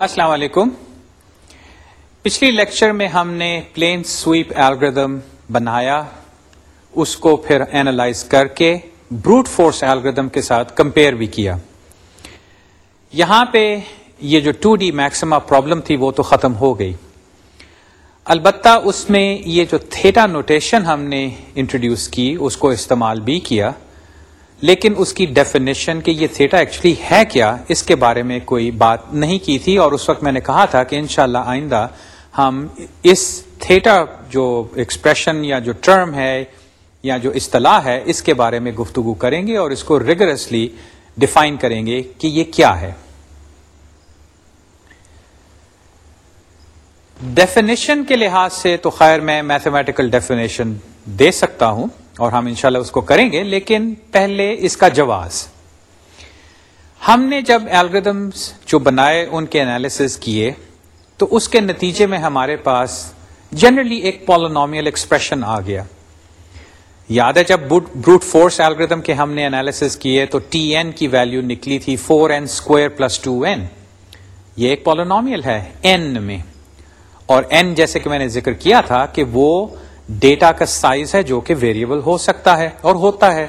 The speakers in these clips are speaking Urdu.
السلام علیکم۔ پچھلی لیکچر میں ہم نے پلین سویپ ایلگردم بنایا، اس کو پھر اینالائز کر کے بروٹ فورس ایلگردم کے ساتھ کمپیئر بھی کیا۔ یہاں پہ یہ جو ٹو ڈی میکسما پرابلم تھی وہ تو ختم ہو گئی۔ البتہ اس میں یہ جو تھیٹا نوٹیشن ہم نے انٹروڈیوس کی، اس کو استعمال بھی کیا۔ لیکن اس کی ڈیفینیشن کہ یہ تھیٹا ایکچولی ہے کیا، اس کے بارے میں کوئی بات نہیں کی تھی اور اس وقت میں نے کہا تھا کہ انشاءاللہ آئندہ ہم اس تھیٹا جو ایکسپریشن یا جو ٹرم ہے یا جو اصطلاح ہے، اس کے بارے میں گفتگو کریں گے اور اس کو ریگرسلی ڈیفائن کریں گے کہ یہ کیا ہے۔ ڈیفینیشن کے لحاظ سے تو خیر میں میتھمیٹیکل ڈیفینیشن دے سکتا ہوں۔ اور ہم انشاءاللہ اس کو کریں گے، لیکن پہلے اس کا جواز۔ ہم نے جب الگریدمس جو بنائے، ان کے انالیس کیے، تو اس کے نتیجے میں ہمارے پاس جنرلی ایک پولونومیل ایکسپریشن آ گیا۔ یاد ہے جب بروٹ فورس الگریدم کے ہم نے انالیس کیے، تو ٹی این کی ویلو نکلی تھی four n square plus two n یہ ایک پولونومیل ہے این میں۔ اور این جیسے کہ میں نے ذکر کیا تھا کہ وہ ڈیٹا کا سائز ہے جو کہ ویریبل ہو سکتا ہے اور ہوتا ہے۔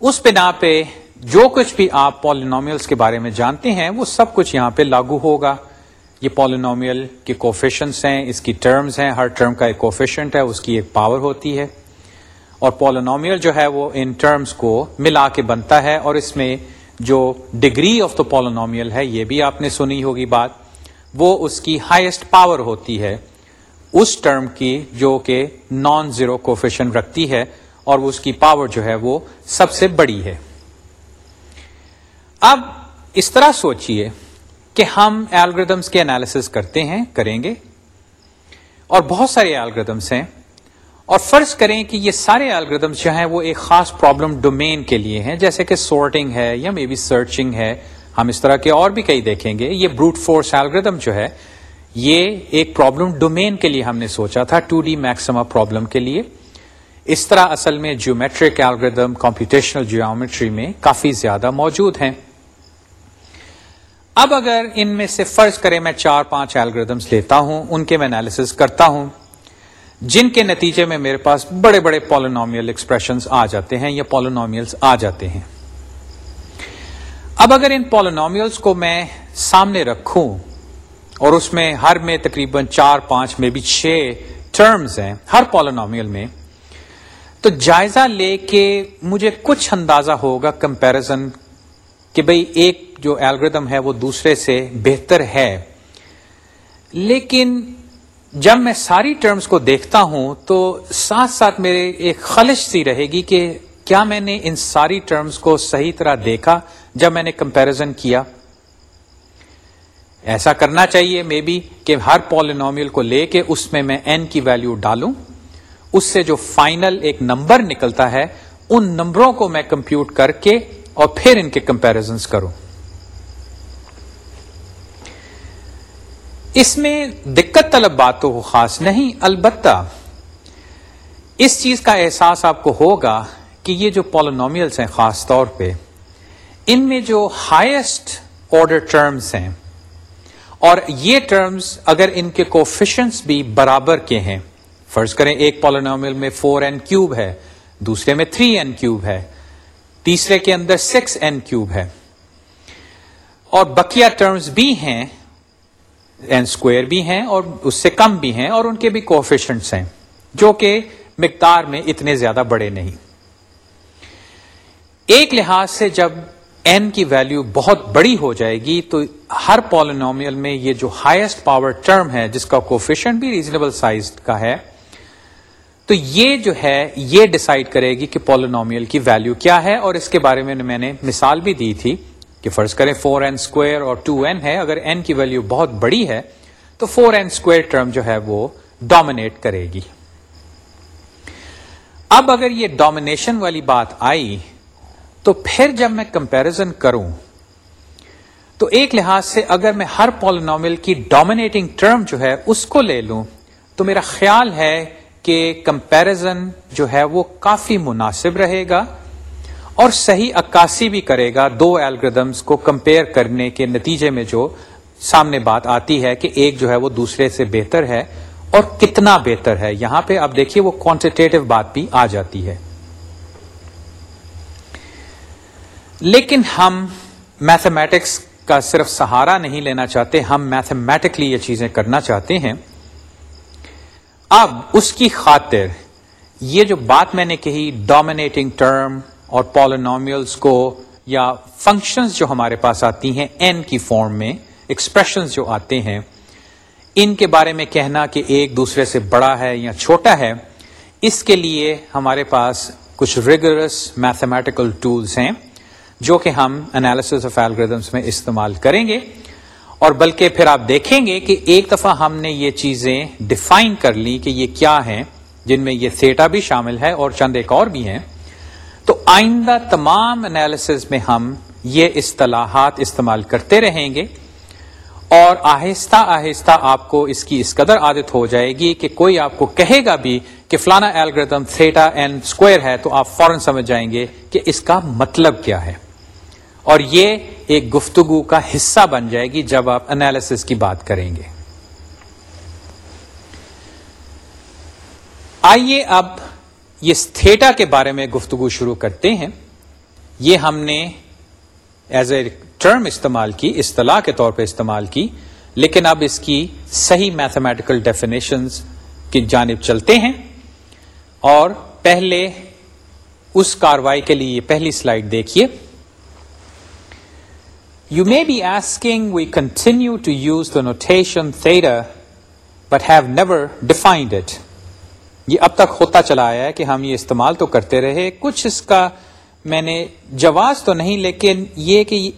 اس بنا پہ جو کچھ بھی آپ پالینومیلس کے بارے میں جانتے ہیں، وہ سب کچھ یہاں پہ لاگو ہوگا۔ یہ پالینومیل کے کوفیشنس ہیں، اس کی ٹرمز ہیں، ہر ٹرم کا ایک کوفیشنٹ ہے، اس کی ایک پاور ہوتی ہے۔ اور پالینومیل جو ہے، وہ ان ٹرمز کو ملا کے بنتا ہے۔ اور اس میں جو ڈگری آف دا پالینومیل ہے، یہ بھی آپ نے سنی ہوگی بات۔ وہ اس کی ہائیسٹ پاور ہوتی ہے۔ اس ٹرم کی جو کہ نان زیرو کوفیشن رکھتی ہے اور اس کی پاور جو ہے وہ سب سے بڑی ہے۔ اب اس طرح سوچئے کہ ہم ایلگردمس کے انالیس کرتے ہیں، کریں گے اور بہت سارے ایلگردمس ہیں اور فرض کریں کہ یہ سارے الگریدمس جو ہیں وہ ایک خاص پرابلم ڈومین کے لیے ہیں، جیسے کہ سورٹنگ ہے یا مے بی سرچنگ ہے۔ ہم اس طرح کے اور بھی کئی دیکھیں گے۔ یہ بروٹ فورس ایلگردم جو ہے یہ ایک پرابلم ڈومین کے لیے ہم نے سوچا تھا ٹو ڈی میکسما پرابلم کے لیے۔ اس طرح اصل میں جیومیٹرک ایلگردم کمپیوٹیشنل جیومیٹری میں کافی زیادہ موجود ہیں۔ اب اگر ان میں سے فرض کریں میں چار پانچ ایلگردمس لیتا ہوں، ان کے میں انالیس کرتا ہوں۔ جن کے نتیجے میں میرے پاس بڑے بڑے پالونومیل ایکسپریشنز آ جاتے ہیں یا پالونومیلس آ جاتے ہیں۔ اب اگر ان پالونومیلس کو میں سامنے رکھوں اور اس میں ہر میں تقریباً چار پانچ میں بھی چھ ٹرمز ہیں، ہر پالونومیل میں۔ تو جائزہ لے کے مجھے کچھ اندازہ ہوگا کمپیرزن کہ بھئی ایک جو الگریدم ہے وہ دوسرے سے بہتر ہے۔ لیکن جب میں ساری ٹرمز کو دیکھتا ہوں تو ساتھ ساتھ میرے ایک خلش سی رہے گی کہ کیا میں نے ان ساری ٹرمز کو صحیح طرح دیکھا جب میں نے کمپیرزن کیا۔ ایسا کرنا چاہیے مے بی کہ ہر پالینومیل کو لے کے اس میں میں این کی ویلو ڈالوں۔ اس سے جو فائنل ایک نمبر نکلتا ہے، ان نمبروں کو میں کمپیوٹ کر کے اور پھر ان کے کمپیرزنس کروں۔ اس میں دقت طلب بات تو خاص نہیں، البتہ اس چیز کا احساس آپ کو ہوگا کہ یہ جو پالینومیلس ہیں خاص طور پہ، ان میں جو ہائیسٹ آرڈر ٹرمز ہیں اور یہ ٹرمز اگر ان کے کوفیشنس بھی برابر کے ہیں، فرض کریں ایک پالونومل میں فور این کیوب ہے، دوسرے میں تھری این کیوب ہے، تیسرے کے اندر سکس این کیوب ہے۔ اور بکیا ٹرمز بھی ہیں این اسکوئر بھی ہیں اور اس سے کم بھی ہیں اور ان کے بھی کوفیشنٹس ہیں، جو کہ مقدار میں اتنے زیادہ بڑے نہیں۔ ایک لحاظ سے جب این کی ویلو بہت بڑی ہو جائے گی، تو ہر پالینومیل میں یہ جو ہائیسٹ پاور ٹرم ہے، جس کا کوفیشن بھی ریزنیبل سائز کا ہے، تو یہ جو ہے، یہ ڈسائڈ کرے گی کہ پالینومیل کی ویلو کیا ہے، اور اس کے بارے میں میں نے مثال بھی دی تھی کہ فرض کریں فور این اسکوئر اور ٹو این ہے، اگر این کی ویلو بہت بڑی ہے، تو فور این اسکوئر ٹرم جو ہے وہ ڈومینیٹ کرے گی۔ اب اگر یہ ڈومینیشن والی بات آئی تو پھر جب میں کمپیرزن کروں، تو ایک لحاظ سے اگر میں ہر پالینومل کی ڈومینیٹنگ ٹرم جو ہے اس کو لے لوں، تو میرا خیال ہے کہ کمپیرزن جو ہے وہ کافی مناسب رہے گا اور صحیح عکاسی بھی کرے گا دو ایلگردمس کو کمپیئر کرنے کے نتیجے میں جو سامنے بات آتی ہے کہ ایک جو ہے وہ دوسرے سے بہتر ہے اور کتنا بہتر ہے۔ یہاں پہ آپ دیکھیے وہ کوانٹیٹیو بات بھی آ جاتی ہے۔ لیکن ہم میتھمیٹکس کا صرف سہارا نہیں لینا چاہتے، ہم میتھمیٹکلی یہ چیزیں کرنا چاہتے ہیں۔ اب اس کی خاطر یہ جو بات میں نے کہی ڈومینیٹنگ ٹرم اور پالینومیلس کو یا فنکشنز جو ہمارے پاس آتی ہیں این کی فارم میں ایکسپریشنز جو آتے ہیں، ان کے بارے میں کہنا کہ ایک دوسرے سے بڑا ہے یا چھوٹا ہے، اس کے لیے ہمارے پاس کچھ ریگرس میتھمیٹیکل ٹولس ہیں۔ جو کہ ہم انالیس آف ایلگردمس میں استعمال کریں گے اور بلکہ پھر آپ دیکھیں گے کہ ایک دفعہ ہم نے یہ چیزیں ڈیفائن کر لی کہ یہ کیا ہیں، جن میں یہ تھیٹا بھی شامل ہے اور چند ایک اور بھی ہیں۔ تو آئندہ تمام انالیس میں ہم یہ اصطلاحات استعمال کرتے رہیں گے اور آہستہ آہستہ آپ کو اس کی اس قدر عادت ہو جائے گی کہ کوئی آپ کو کہے گا بھی کہ فلانا ایلگردم تھیٹا این اسکوئر ہے تو آپ فوراً سمجھ جائیں گے کہ اس کا مطلب کیا ہے۔ اور یہ ایک گفتگو کا حصہ بن جائے گی جب آپ انالیس کی بات کریں گے۔ آئیے اب یہ تھیٹا کے بارے میں گفتگو شروع کرتے ہیں۔ یہ ہم نے ایز اے ٹرم استعمال کی، اصطلاح کے طور پہ استعمال کی، لیکن اب اس کی صحیح میتھمیٹیکل ڈیفینیشنز کی جانب چلتے ہیں۔ اور پہلے اس کاروائی کے لیے پہلی سلائڈ دیکھیے۔ You may be asking we continue to use the notation theta but have never defined it یہ اب تک ہوتا چلا آیا ہے کہ ہم یہ استعمال تو کرتے رہے، کچھ اس کا میں نے جواز تو نہیں، لیکن یہ کہ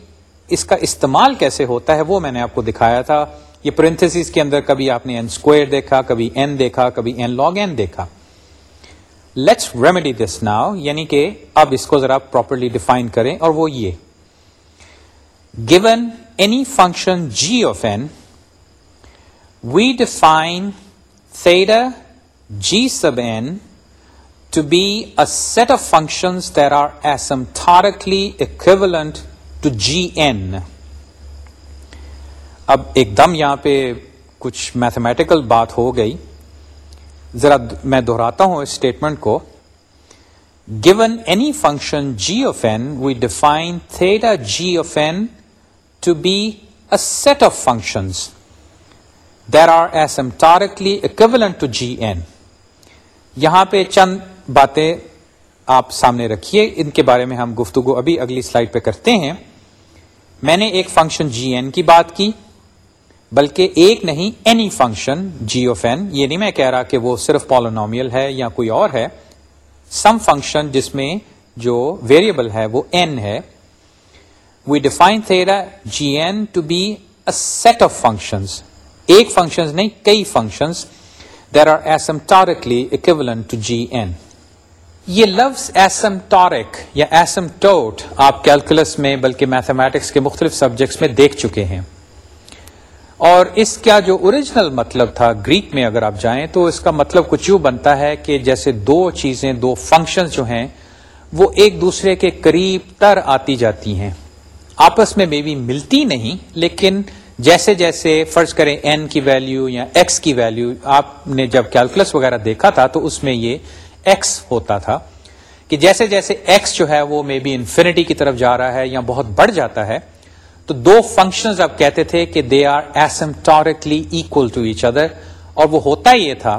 اس کا استعمال کیسے ہوتا ہے، وہ میں نے آپ کو دکھایا تھا۔ یہ پرنتھس کے اندر کبھی آپ نے این اسکوئر دیکھا، کبھی این دیکھا، کبھی این لاگ این دیکھا۔ لیٹس ریمیڈی دس ناؤ یعنی کہ اب اس کو ذرا پراپرلی ڈیفائن کریں، اور وہ یہ۔ Given any function g of n we define cedar g sub n to be a set of functions there are asymptotically equivalent to g n اب ایک دم یہاں پہ کچھ میتھمیٹیکل بات ہو گئی۔ ذرا میں دہراتا ہوں اس اسٹیٹمنٹ کو۔ Given any function g of n we define theta g of n to be a set of functions there are asymptotically equivalent to g n یہاں پہ چند باتیں آپ سامنے رکھیے، ان کے بارے میں ہم گفتگو ابھی اگلی سلائڈ پہ کرتے ہیں۔ میں نے ایک فنکشن جی این کی بات کی، بلکہ ایک نہیں any function g of n یہ نہیں میں کہہ رہا کہ وہ صرف پالونومیل ہے یا کوئی اور ہے۔ سم فنکشن جس میں جو ویریبل ہے وہ این ہے۔ We define theta g n to be a set of functions ایک فنکشن نہیں کئی functions there are asymptotically equivalent to g n یہ لفظ ایسم ٹارک یا ایسم ٹوٹ آپ کیلکولس میں بلکہ میتھمیٹکس کے مختلف سبجیکٹس میں دیکھ چکے ہیں اور اس کا جو اوریجنل مطلب تھا گریک میں اگر آپ جائیں تو اس کا مطلب کچھ یوں بنتا ہے کہ جیسے دو چیزیں دو فنکشن جو ہیں وہ ایک دوسرے کے قریب تر آتی جاتی ہیں آپس میں بے ملتی نہیں، لیکن جیسے جیسے فرض کریں این کی ویلیو یا ایکس کی ویلیو آپ نے جب کیلکولس وغیرہ دیکھا تھا تو اس میں یہ ایکس ہوتا تھا کہ جیسے جیسے ایکس جو ہے وہ مے بی انفینٹی کی طرف جا رہا ہے یا بہت بڑھ جاتا ہے، تو دو فنکشنز اب کہتے تھے کہ they are asymptotically equal to each other اور وہ ہوتا یہ تھا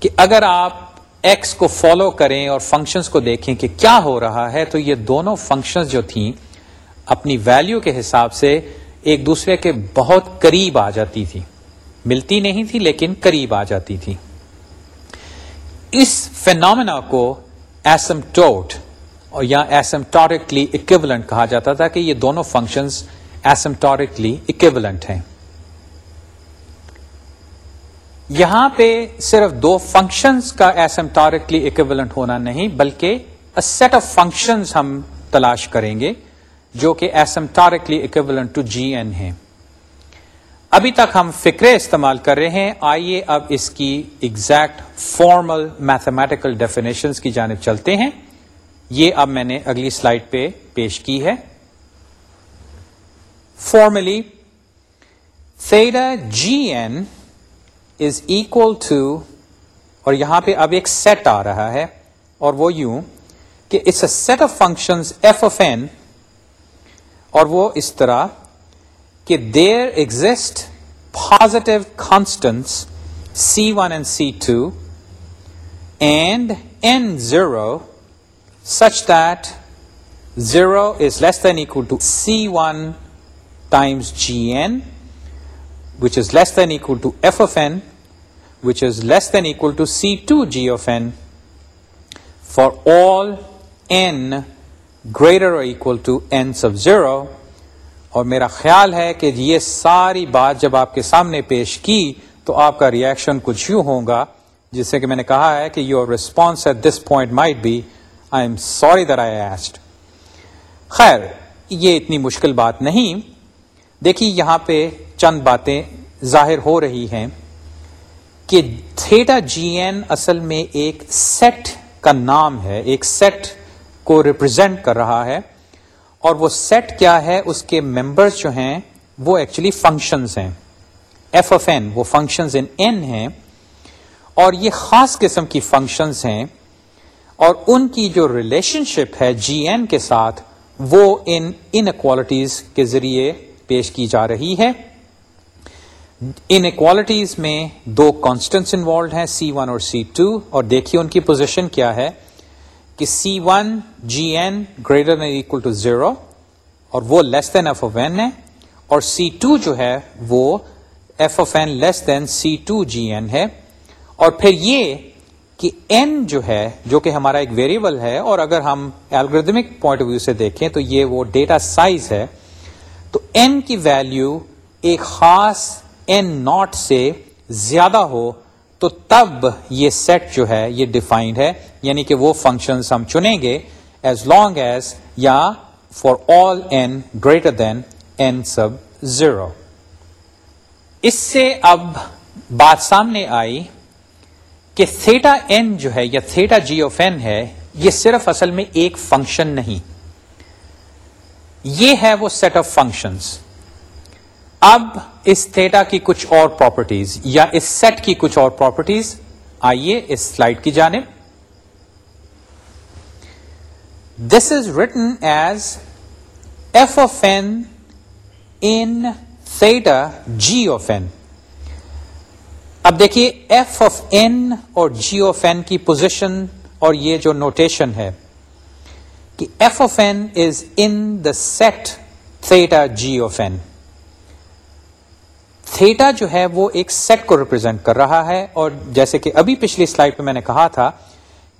کہ اگر آپ ایکس کو فالو کریں اور فنکشنز کو دیکھیں کہ کیا ہو رہا ہے، تو یہ دونوں فنکشنز جو تھیں اپنی ویلیو کے حساب سے ایک دوسرے کے بہت قریب آ جاتی تھی۔ ملتی نہیں تھی لیکن قریب آ جاتی تھی۔ اس فینومینا کو ایسم ٹوٹ یا ایسمٹورکلی اکیولنٹ کہا جاتا تھا کہ یہ دونوں فنکشنز ایسمٹورکلی اکیولنٹ ہیں۔ یہاں پہ صرف دو فنکشنز کا ایسمٹورکلی اکیولنٹ ہونا نہیں، بلکہ سیٹ آف فنکشنز ہم تلاش کریں گے۔ جو کہ asymptotically equivalent to g n ہیں۔ ابھی تک ہم فکرے استعمال کر رہے ہیں۔ آئیے اب اس کی ایگزیکٹ فارمل میتھمیٹیکل ڈیفینیشن کی جانب چلتے ہیں۔ یہ اب میں نے اگلی سلائڈ پہ پیش کی ہے۔ Formally theta g n is equal to اور یہاں پہ اب ایک سیٹ آ رہا ہے، اور وہ یوں کہ it's a set of function f of n اور وہ اس طرح کہ there exist positive constants c one and c two and n zero such that zero is less than equal to c one times g n which is less than equal to f of n which is less than equal to c two g of n for all n greater equal to n sub zero اور میرا خیال ہے کہ یہ ساری بات جب آپ کے سامنے پیش کی تو آپ کا ریئیکشن کچھ یوں ہوگا، جس سے کہ میں نے کہا ہے کہ your response at this point might be I am sorry there I asked خیر، یہ اتنی مشکل بات نہیں۔ دیکھیے یہاں پہ چند باتیں ظاہر ہو رہی ہیں کہ تھیٹا جی این اصل میں ایک سیٹ کا نام ہے، ایک سیٹ کو ریپرزینٹ کر رہا ہے اور وہ سیٹ کیا ہے، اس کے ممبرس جو ہیں، وہ ایکچولی فنکشنز ہیں۔ ایف اف این وہ فنکشنز ان این ہیں۔ اور یہ خاص قسم کی فنکشنز ہیں۔ اور ان کی جو ریلیشن شپ ہے جی این کے ساتھ، وہ ان انکوالٹیز کے ذریعے پیش کی جا رہی ہے۔ انکوالٹیز میں دو کانسٹنٹس انوالوڈ ہیں سی ون اور سی ٹو اور دیکھیے ان کی پوزیشن کیا ہے۔ کہ c one g n greater than equal to zero اور وہ لیس دین ایف او این ہے اور سی ٹو جو ہے وہ f of n less than c two g n ہے اور پھر یہ کہ این جو ہے جو کہ ہمارا ایک ویریبل ہے اور اگر ہم الگریدمک پوائنٹ آف ویو سے دیکھیں تو یہ وہ ڈیٹا سائز ہے تو این کی ویلو ایک خاص این ناٹ سے زیادہ ہو تو تب یہ سیٹ جو ہے، یہ ڈیفائنڈ ہے یعنی کہ وہ فنکشن ہم چنیں گے ایز لانگ ایز یا for all n greater than n sub zero اس سے اب بات سامنے آئی کہ تھیٹا این جو ہے یا تھیٹا جی آف این ہے، یہ صرف اصل میں ایک فنکشن نہیں۔ یہ ہے وہ سیٹ آف فنکشنس اب اس تھیٹا کی کچھ اور پراپرٹیز یا اس سیٹ کی کچھ اور پراپرٹیز آئیے اس سلائڈ کی جانب۔ This is written as f of n in theta g of n اب دیکھیے ایف آف این اور جی آف این کی پوزیشن اور یہ جو نوٹیشن ہے کہ f of n is in the set theta g of n theta جو ہے وہ ایک سیٹ کو ریپرزینٹ کر رہا ہے اور جیسے کہ ابھی پچھلی سلائڈ پہ میں نے کہا تھا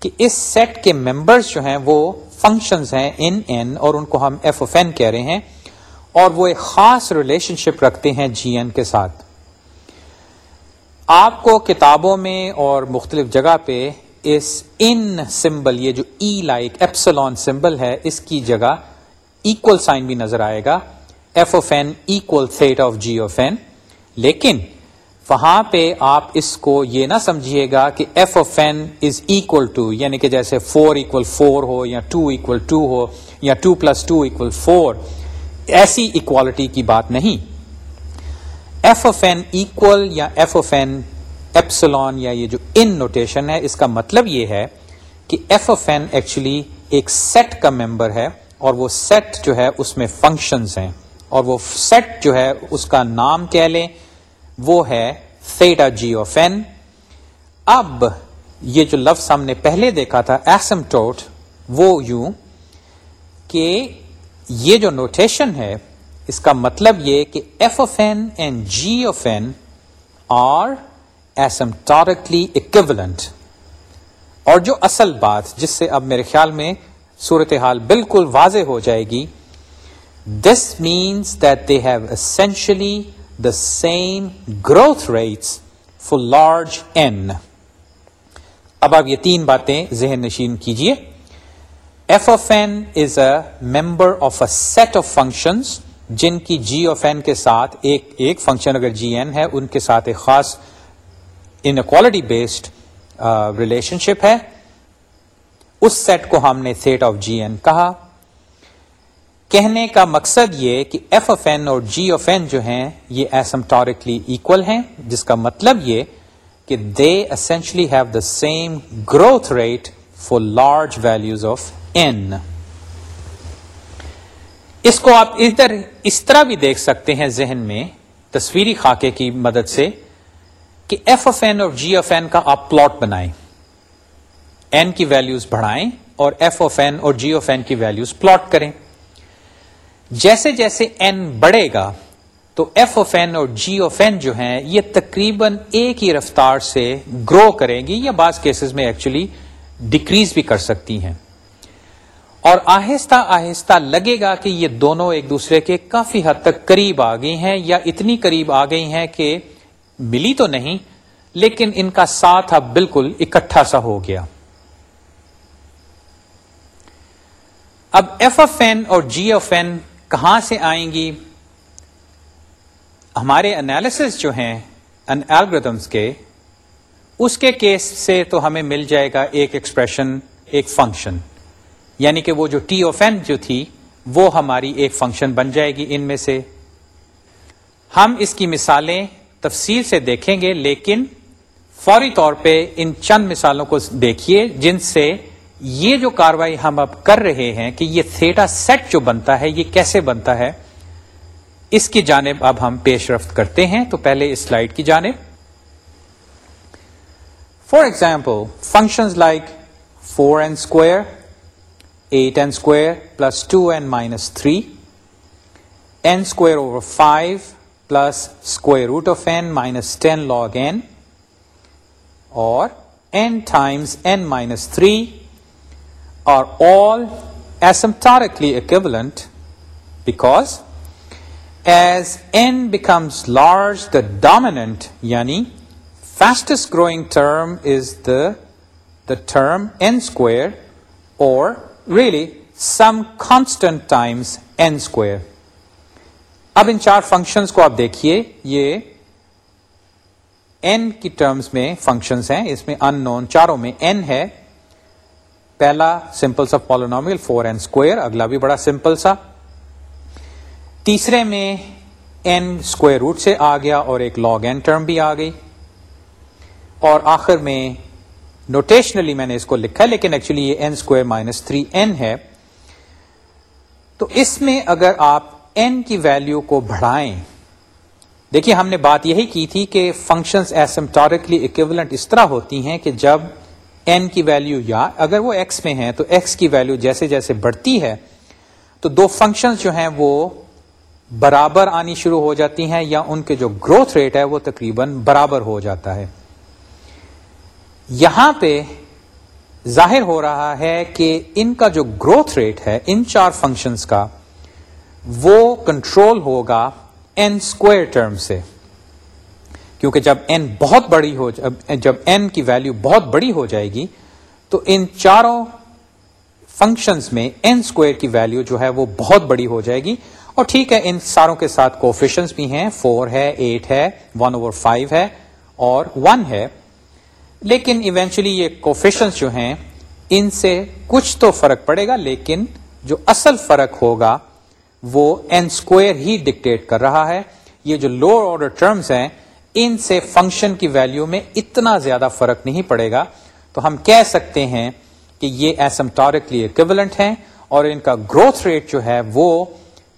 کہ اس سیٹ کے ممبرس جو ہیں وہ فنکشنز ہیں ان این اور ان کو ہم ایف اف این کہہ رہے ہیں اور وہ ایک خاص ریلیشن شپ رکھتے ہیں جی این کے ساتھ۔ آپ کو کتابوں میں اور مختلف جگہ پہ اس ان سمبل یہ جو ای لائک ایپسلون سمبل ہے، اس کی جگہ ایکول سائن بھی نظر آئے گا۔ F of n equal theta of g of n لیکن وہاں پہ آپ اس کو یہ نہ سمجھیے گا کہ f of n is equal to یعنی کہ جیسے فور اکول فور ہو یا ٹو اکول ٹو ہو یا two plus two equal four ایسی اکوالٹی کی بات نہیں۔ ایف اف این اکول یا ایف اف این ایپسلون یا یہ جو ان نوٹیشن ہے، اس کا مطلب یہ ہے کہ ایف اف این ایکچولی ایک سیٹ کا ممبر ہے اور وہ سیٹ جو ہے اس میں فنکشنز ہیں۔ اور وہ سیٹ جو ہے اس کا نام کہہ لیں وہ ہے تھیٹا جی او فین اب یہ جو لفظ ہم نے پہلے دیکھا تھا ایسم ٹوٹ وہ یوں کہ یہ جو نوٹیشن ہے، اس کا مطلب یہ کہ f of n and g of n are asymptotically equivalent اور جو اصل بات، جس سے اب میرے خیال میں صورتحال بالکل واضح ہو جائے گی this means that they have essentially the same growth rates for large n اب آپ یہ تین باتیں ذہن نشین کیجیے f of n is a member of a set of functions جن کی جی آف این کے ساتھ ایک ایک فنکشن اگر جی این ہے، ان کے ساتھ ایک خاص inequality based relationship ہے۔ اس سیٹ کو ہم نے سیٹ آف جی این کہا۔ کہنے کا مقصد یہ کہ ایف آف این اور جی آف این جو ہیں، یہ ایسمٹورکلی اکول ہیں، جس کا مطلب یہ کہ they essentially have the same growth rate for large values of n اس کو آپ ادھر اس طرح بھی دیکھ سکتے ہیں ذہن میں، تصویری خاکے کی مدد سے، کہ ایف آف این اور جی آف این کا آپ پلاٹ بنائیں۔ این کی ویلوز بڑھائیں اور ایف آف این اور جی آف این کی ویلوز پلاٹ کریں۔ جیسے جیسے این بڑھے گا، تو ایف آف این اور جی آف این جو ہیں، یہ تقریباً ایک ہی رفتار سے گرو کریں گی یا بعض کیسز میں ایکچولی ڈکریز بھی کر سکتی ہیں۔ اور آہستہ آہستہ لگے گا کہ یہ دونوں ایک دوسرے کے کافی حد تک قریب آ گئی ہیں یا اتنی قریب آ گئی ہیں کہ ملی تو نہیں، لیکن ان کا ساتھ اب بالکل اکٹھا سا ہو گیا۔ اب ایف اف این اور جی اف این کہاں سے آئیں گی؟ ہمارے انالیس جو ہیں ان ایلگردمس کے، اس کے کیس سے تو ہمیں مل جائے گا ایک ایکسپریشن ایک فنکشن یعنی کہ وہ جو ٹی آف این جو تھی، وہ ہماری ایک فنکشن بن جائے گی ان میں سے۔ ہم اس کی مثالیں تفصیل سے دیکھیں گے، لیکن فوری طور پہ ان چند مثالوں کو دیکھیے جن سے یہ جو کاروائی ہم اب کر رہے ہیں کہ یہ تھیٹا سیٹ جو بنتا ہے، یہ کیسے بنتا ہے، اس کی جانب اب ہم پیش رفت کرتے ہیں۔ تو پہلے اس سلائڈ کی جانب۔ For example function like four n square eight n square plus two n minus three n square over five plus square root of n minus ten log n اور n times n minus three are all asymptotically equivalent because as n becomes large, the dominant, yani fastest growing term is the, the term n square or really some constant times n square. اب ان چار فنکشنز کو آپ دیکھیے یہ n کی ٹرمز میں فنکشنز ہیں اس میں ان نون چاروں میں n ہے پہلا سمپل سا پالونومیل فور این اسکوئر اگلا بھی بڑا سمپل سا۔ تیسرے میں این اسکوئر روٹ سے آ گیا اور ایک لاگ این ٹرم بھی آ گئی۔ اور آخر میں نوٹیشنلی میں نے اس کو لکھا لیکن ایکچولی یہ n square minus three n ہے۔ تو اس میں اگر آپ این کی ویلو کو بڑھائیں، دیکھیے ہم نے بات یہی کی تھی کہ فنکشنز ایسمٹورکلی اکیولنٹ اس طرح ہوتی ہیں کہ جب این کی ویلو یا اگر وہ ایکس میں ہے تو ایکس کی ویلو جیسے جیسے بڑھتی ہے، تو دو فنکشن جو ہیں وہ برابر آنی شروع ہو جاتی ہیں یا ان کے جو گروتھ ریٹ ہے وہ تقریباً برابر ہو جاتا ہے۔ یہاں پہ ظاہر ہو رہا ہے کہ ان کا جو گروتھ ریٹ ہے، ان چار فنکشنز کا، وہ کنٹرول ہوگا این اسکوئر ٹرم سے۔ کیونکہ جب این بہت بڑی ہو جب این کی ویلو بہت بڑی ہو جائے گی، تو ان چاروں فنکشنز میں این اسکوئر کی ویلو جو ہے وہ بہت بڑی ہو جائے گی۔ اور ٹھیک ہے، ان ساروں کے ساتھ کوفیشنس بھی ہیں۔ فور ہے ایٹ ہے ون اوور فائیو ہے اور ون ہے۔ لیکن ایونچولی یہ کوفیشنس جو ہیں، ان سے کچھ تو فرق پڑے گا، لیکن جو اصل فرق ہوگا، وہ این اسکوئر ہی ڈکٹیٹ کر رہا ہے۔ یہ جو لوور آرڈر ٹرمز ہیں ان سے فنکشن کی ویلو میں اتنا زیادہ فرق نہیں پڑے گا۔ تو ہم کہہ سکتے ہیں کہ یہ ایسمٹورکلی اکیولنٹ ہیں اور ان کا گروتھ ریٹ جو ہے وہ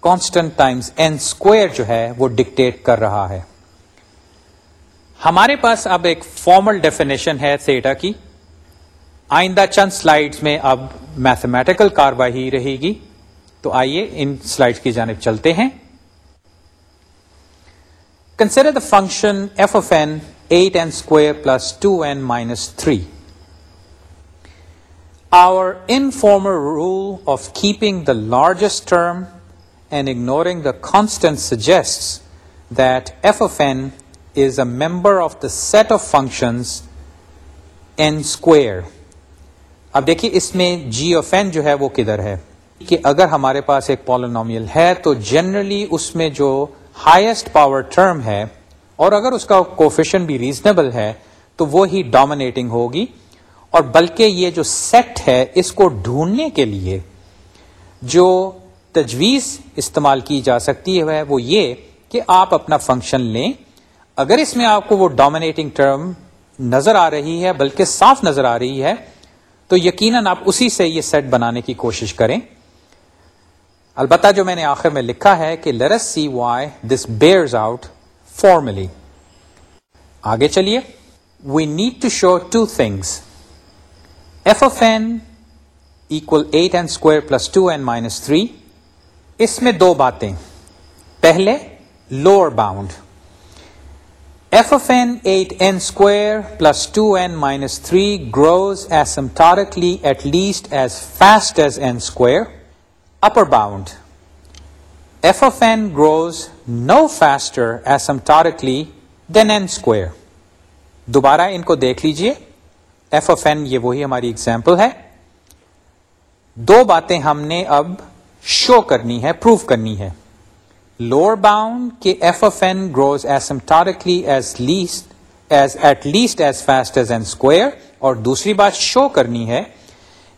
کانسٹنٹ ٹائمز این اسکوئر جو ہے وہ ڈکٹیٹ کر رہا ہے۔ ہمارے پاس اب ایک فارمل ڈیفینیشن ہے سیٹا کی۔ آئندہ چند سلائڈز میں اب میتھمیٹیکل کاروائی رہے گی۔ تو آئیے ان سلائڈ کی جانب چلتے ہیں۔ Consider the function f of n eight n square plus two n minus three our informal rule of keeping the largest term and ignoring the constant suggest that f of n is a member of the set of functions n square اب دیکھیے اس میں جی آف این جو ہے وہ کدھر ہے کہ اگر ہمارے پاس ایک پالونومیل ہے تو جنرلی اس میں جو ہائیسٹ پاور ٹرم ہے اور اگر اس کا کوفیشن بھی ریزنیبل ہے تو وہ ہی ڈومینیٹنگ ہوگی اور بلکہ یہ جو سیٹ ہے اس کو ڈھونڈنے کے لیے جو تجویز استعمال کی جا سکتی ہے وہ یہ کہ آپ اپنا فنکشن لیں۔ اگر اس میں آپ کو وہ ڈومینیٹنگ ٹرم نظر آ رہی ہے بلکہ صاف نظر آ رہی ہے تو یقیناً آپ اسی سے یہ سیٹ بنانے کی کوشش کریں۔ البتہ جو میں نے آخر میں لکھا ہے کہ let's see why this bears out formally آگے چلیے. We need to show two things f of n equal eight n square plus two n minus three اس میں دو باتیں. پہلے lower bound f of n eight n square plus two n minus three grows asymptotically at least as fast as n square upper bound f of n grows no faster asymptotically than n square دوبارہ ان کو دیکھ لیجیے۔ ایف اف این یہ وہی ہماری ایگزامپل ہے۔ دو باتیں ہم نے اب شو کرنی ہے پروف کرنی ہے۔ لوور باؤنڈ کے f of n grows asymptotically as least as at least as fast as n square اور دوسری بات شو کرنی ہے۔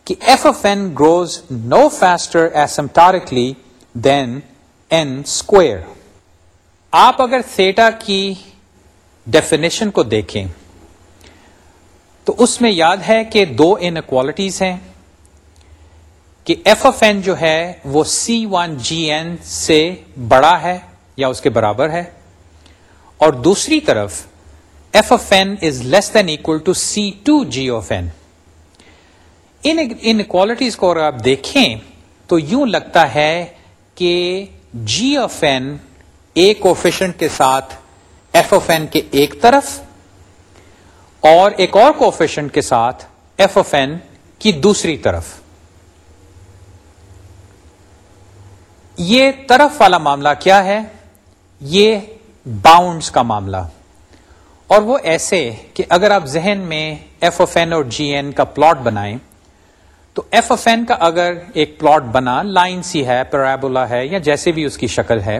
کہ f of n grows no faster asymptotically than n square آپ اگر تھیٹا کی ڈیفینیشن کو دیکھیں، تو اس میں یاد ہے کہ دو انکوالٹیز ہیں کہ ایف اف این جو ہے وہ سی ون جی این سے بڑا ہے یا اس کے برابر ہے، اور دوسری طرف f of n is less than equal to C two g of n inequalities کو اگر آپ دیکھیں تو یوں لگتا ہے کہ g of n a coefficient کے ساتھ ایف اف این کے ایک طرف اور ایک اور کوفیشنٹ کے ساتھ ایف اف این کی دوسری طرف. یہ طرف والا معاملہ کیا ہے؟ یہ باؤنڈس کا معاملہ. اور وہ ایسے کہ اگر آپ ذہن میں ایف اف این اور جی این کا پلاٹ بنائیں تو ایف اف این کا اگر ایک پلاٹ بنا، لائن سی ہے، پیرابولا ہے یا جیسے بھی اس کی شکل ہے،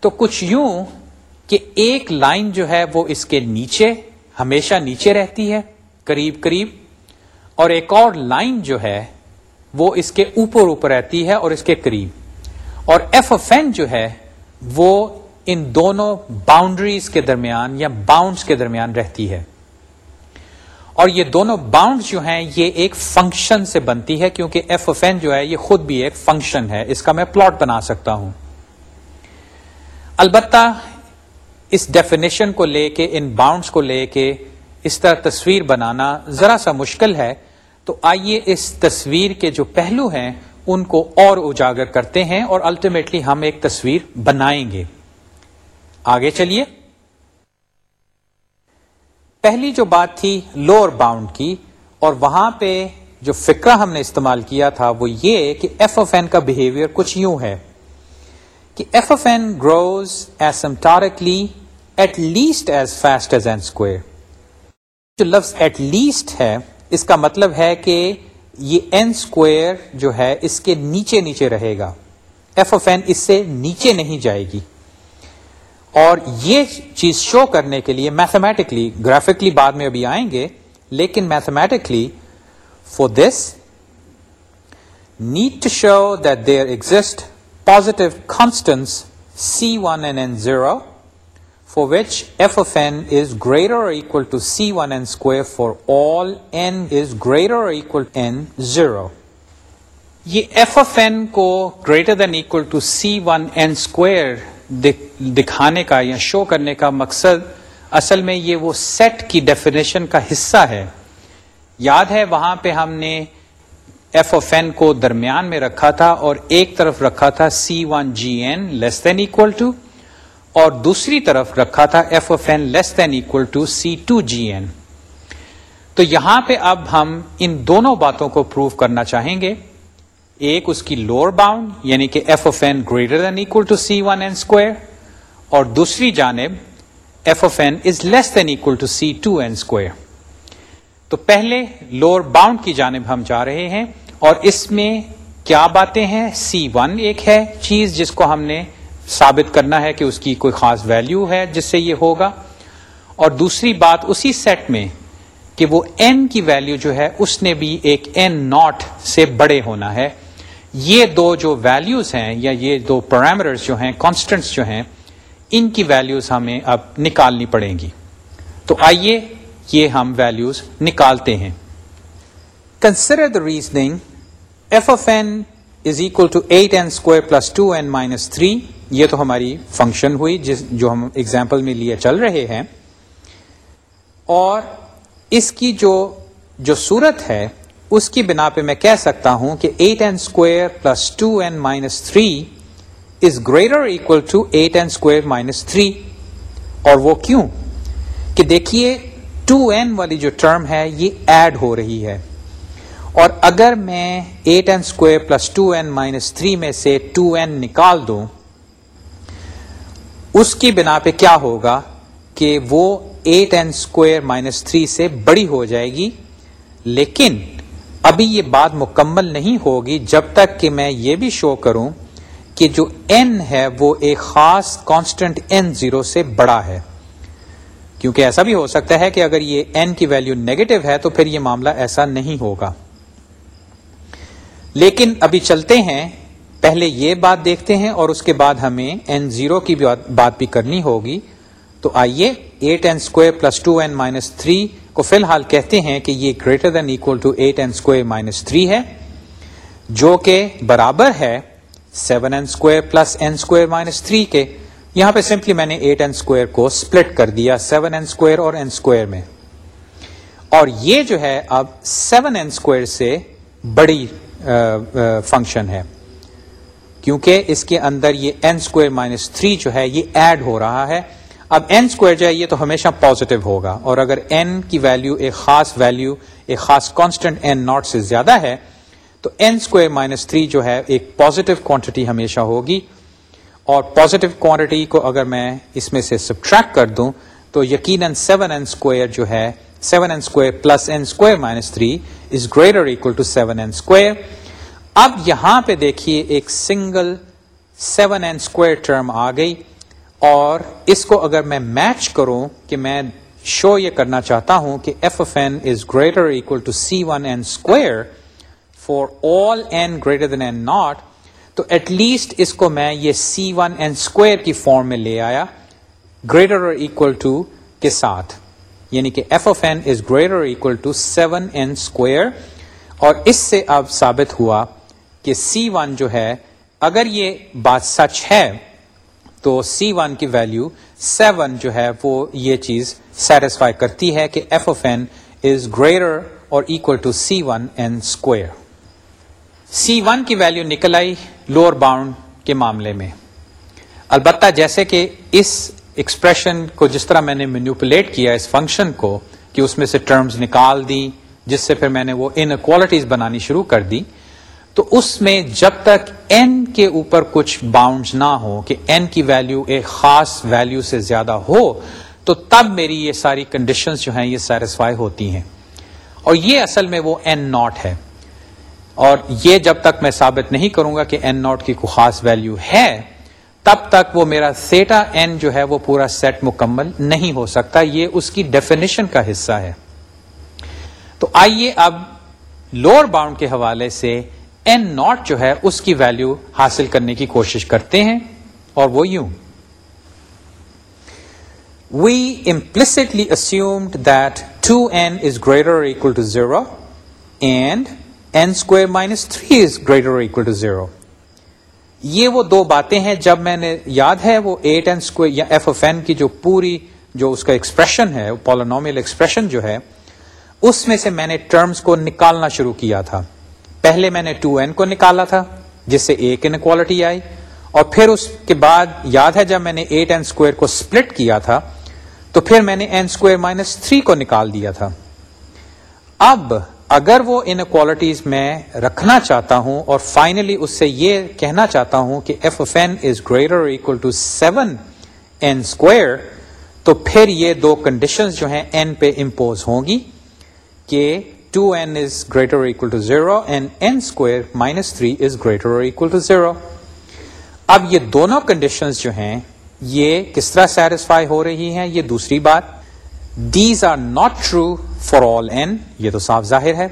تو کچھ یوں کہ ایک لائن جو ہے وہ اس کے نیچے، ہمیشہ نیچے رہتی ہے، قریب قریب، اور ایک اور لائن جو ہے وہ اس کے اوپر اوپر رہتی ہے اور اس کے قریب۔ اور ایف اف این جو ہے وہ ان دونوں باؤنڈریز کے درمیان یا باؤنڈس کے درمیان رہتی ہے۔ اور یہ دونوں باؤنڈ جو ہیں یہ ایک فنکشن سے بنتی ہے، کیونکہ ایف اف این جو ہے، یہ خود بھی ایک فنکشن ہے۔ اس کا میں پلاٹ بنا سکتا ہوں۔ البتہ اس ڈیفینیشن کو لے کے، ان باؤنڈس کو لے کے اس طرح تصویر بنانا ذرا سا مشکل ہے۔ تو آئیے اس تصویر کے جو پہلو ہیں، ان کو اور اجاگر کرتے ہیں اور الٹیمیٹلی ہم ایک تصویر بنائیں گے۔ آگے چلیے۔ پہلی جو بات تھی لوور باؤنڈ کی، اور وہاں پہ جو فکرہ ہم نے استعمال کیا تھا، وہ یہ کہ ایف اف این کا بہیویئر کچھ یوں ہے کہ f of n grows asymptotically at least as fast as n square جو لفظ ایٹ لیسٹ ہے، اس کا مطلب ہے کہ یہ این اسکوئر جو ہے، اس کے نیچے نیچے رہے گا۔ ایف اف این اس سے نیچے نہیں جائے گی۔ اور یہ چیز شو کرنے کے لیے میتھمیٹکلی گرافکلی بعد میں ابھی آئیں گے، لیکن mathematically for this need to show that there exist positive constants c one and n zero for which f of n is greater or equal to c1n square for all n is greater or equal to n 0. یہ ایف اف این کو greater than equal to c one n square دکھانے کا یا شو کرنے کا مقصد اصل میں یہ وہ سیٹ کی ڈیفینیشن کا حصہ ہے۔ یاد ہے وہاں پہ ہم نے ایف اف این کو درمیان میں رکھا تھا اور ایک طرف رکھا تھا c one g n less than equal to اور دوسری طرف رکھا تھا f of n less than equal to c two g n تو یہاں پہ اب ہم ان دونوں باتوں کو پروو کرنا چاہیں گے۔ ایک اس کی لوور باؤنڈ یعنی کہ f of n greater than equal to c one n square اور دوسری جانب f of n is less than equal to c two n square تو پہلے لوور باؤنڈ کی جانب ہم جا رہے ہیں، اور اس میں کیا باتیں ہیں؟ سی ون ایک ہے چیز جس کو ہم نے ثابت کرنا ہے کہ اس کی کوئی خاص ویلیو ہے، جس سے یہ ہوگا۔ اور دوسری بات اسی سیٹ میں کہ وہ این کی ویلو جو ہے، اس نے بھی ایک این ناٹ سے بڑے ہونا ہے۔ یہ دو جو ویلوز ہیں یا یہ دو پیرامیٹرز جو ہیں کانسٹنٹس جو ہیں، ان کی ویلوز ہمیں اب نکالنی پڑیں گی۔ تو آئیے یہ ہم ویلوز نکالتے ہیں۔ Consider the reasoning f of n is equal to eight n square plus two n minus three یہ تو ہماری فنکشن ہوئی جس جو ہم ایگزامپل میں لیے چل رہے ہیں۔ اور اس کی جو جو صورت ہے اس کی بنا پہ میں کہہ سکتا ہوں کہ eight n square plus two n minus three is greater equal to eight n square minus three اور وہ کیوں؟ کہ دیکھیے ٹو این والی جو ٹرم ہے یہ ایڈ ہو رہی ہے۔ اور اگر میں eight n square plus two n minus three میں سے ٹو این نکال دوں، اس کی بنا پہ کیا ہوگا کہ وہ eight n square minus three سے بڑی ہو جائے گی، لیکن ابھی یہ بات مکمل نہیں ہوگی جب تک کہ میں یہ بھی شو کروں کہ جو این ہے وہ ایک خاص کانسٹنٹ این زیرو سے بڑا ہے۔ کیونکہ ایسا بھی ہو سکتا ہے کہ اگر یہ این کی ویلو نیگیٹو ہے تو پھر یہ معاملہ ایسا نہیں ہوگا۔ لیکن ابھی چلتے ہیں، پہلے یہ بات دیکھتے ہیں اور اس کے بعد ہمیں این زیرو کی بات بھی کرنی ہوگی۔ تو آئیے eight n square plus two n minus three کو فی الحال کہتے ہیں کہ یہ greater than equal to eight n square minus three ہے، جو کہ برابر ہے seven n square plus n square minus three کے. یہاں پہ سمپلی میں نے ایٹ این اسکوئر کو سپلٹ کر دیا سیون این اسکوئر اور این اسکوئر میں. اور یہ جو ہے اب سیون این اسکوئر سے بڑی فنکشن ہے. کیونکہ اس کے اندر یہ این اسکوئر مائنس تھری جو ہے یہ ایڈ ہو رہا ہے اب این اسکوئر جو ہے یہ تو ہمیشہ پازیٹو ہوگا اور اگر این کی ویلو ایک خاص ویلو ایک خاص کانسٹنٹ این ناٹ سے زیادہ ہے، تو این اسکوئر مائنس تھری جو ہے ایک پازیٹو کوانٹٹی ہمیشہ ہوگی۔ اور پازیٹو کوانٹٹی کو اگر میں اس میں سے سبٹریکٹ کر دوں، تو یقیناً سیون این اسکوئر جو ہے seven n square plus n square minus three is greater equal to seven n square اب یہاں پہ دیکھیے ایک single seven n square term آ گئی۔ اور اس کو اگر میں میچ کروں کہ میں شو یہ کرنا چاہتا ہوں کہ f of n is greater equal to c one n square for all n greater than n naught تو ایٹ لیسٹ اس کو میں یہ سی ون این اسکوئر کی فارم میں لے آیا گریٹر اور اکول ٹو کے ساتھ. یعنی کہ f of n is greater equal to seven n square اور اس سے اب ثابت ہوا کہ سی ون جو ہے، اگر یہ بات سچ ہے تو سی ون کی ویلو سیون جو ہے وہ یہ چیز سیٹسفائی کرتی ہے کہ f of n is greater اور equal to c one n square c one کی ویلو نکل آئی لوور باؤنڈ کے معاملے میں. البتہ جیسے کہ اس ایکسپریشن کو جس طرح میں نے مینوپولیٹ کیا اس فنکشن کو کہ اس میں سے ٹرمز نکال دی جس سے پھر میں نے وہ ان اکوالٹیز بنانی شروع کر دی تو اس میں جب تک این کے اوپر کچھ باؤنڈ نہ ہو، کہ این کی ویلو ایک خاص ویلو سے زیادہ ہو، تو تب میری یہ ساری کنڈیشنز جو ہیں، یہ سیٹسفائی ہوتی ہیں۔ اور یہ اصل میں وہ این ناٹ ہے۔ اور یہ جب تک میں ثابت نہیں کروں گا کہ این ناٹ کی کوئی خاص ویلو ہے، تب تک وہ میرا سیٹا این جو ہے، وہ پورا سیٹ مکمل نہیں ہو سکتا۔ یہ اس کی ڈیفینیشن کا حصہ ہے۔ تو آئیے اب لوور باؤنڈ کے حوالے سے این ناٹ جو ہے اس کی ویلو حاصل کرنے کی کوشش کرتے ہیں اور وہ یوں. We implicitly assumed that two n is greater equal to zero and n square minus three is greater equal to zero یہ وہ دو باتیں ہیں جب میں نے یاد ہے وہ ایٹ این اسکوئر یا ایف اف این کی جو پوری جو اس کا ایکسپریشن ہے پولونومیل ایکسپریشن جو ہے، اس میں سے میں نے ٹرمز کو نکالنا شروع کیا تھا۔ پہلے میں نے ٹو این کو نکالا تھا، جس سے ایک ان کوالٹی آئی، اور پھر اس کے بعد یاد ہے جب میں نے ایٹ این اسکوئر کو سپلٹ کیا تھا، تو پھر میں نے این اسکوئر مائنس تھری کو نکال دیا تھا۔ اب اگر وہ ان کوالٹیز میں رکھنا چاہتا ہوں، اور فائنلی اس سے یہ کہنا چاہتا ہوں کہ f of n is greater equal to seven n square تو پھر یہ دو کنڈیشنز جو ہیں این پہ امپوز ہوں گی کہ 2n is greater or equal to 0 and n square minus 3 is greater or equal to 0 اب یہ دونوں کنڈیشنز جو ہیں یہ کس طرح سیٹسفائی ہو رہی ہیں؟ یہ دوسری بات these are not true for all n یہ تو صاف ظاہر ہے.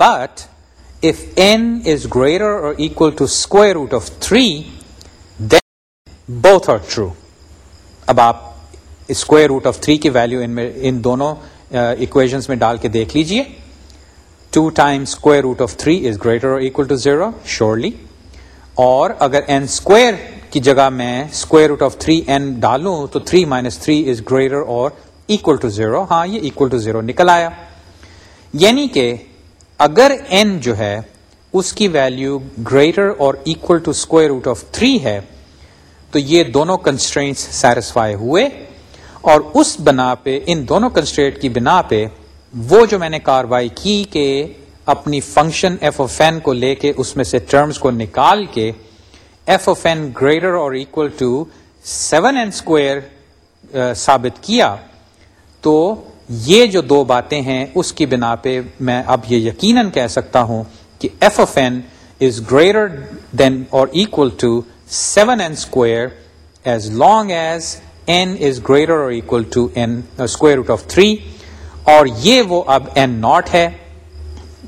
But if n is greater or equal to square root of 3, then both are true. اب آپ اسکوائر روٹ آف تھری کی ویلو ان میں ان دونوں اکویژنس میں ڈال کے دیکھ لیجیے۔ Two time square root of three is greater اور اکول ٹو زیرو شیورلی اور اگر این اسکوائر کی جگہ میں square root of three n ڈالوں تو three minus three is greater اور اکول ٹو زیرو ہاں یہ اکول ٹو زیرو نکل آیا۔ یعنی کہ اگر این جو ہے، اس کی ویلو گریٹر اور equal to square root of three ہے، تو یہ دونوں کنسٹرینٹس سیٹسفائی ہوئے۔ اور اس بنا پہ، ان دونوں کنسٹرینٹ کی بنا پہ، وہ جو میں نے کاروائی کی کہ اپنی فنکشن ایف او فین کو لے کے، اس میں سے ٹرمز کو نکال کے f of n greater or equal to seven n square ثابت کیا، تو یہ جو دو باتیں ہیں، اس کی بنا پہ میں اب یہ یقیناً کہہ سکتا ہوں کہ f of n is greater than or equal to seven n square as long as n is greater or equal to n square root of three اور یہ وہ اب این ناٹ ہے،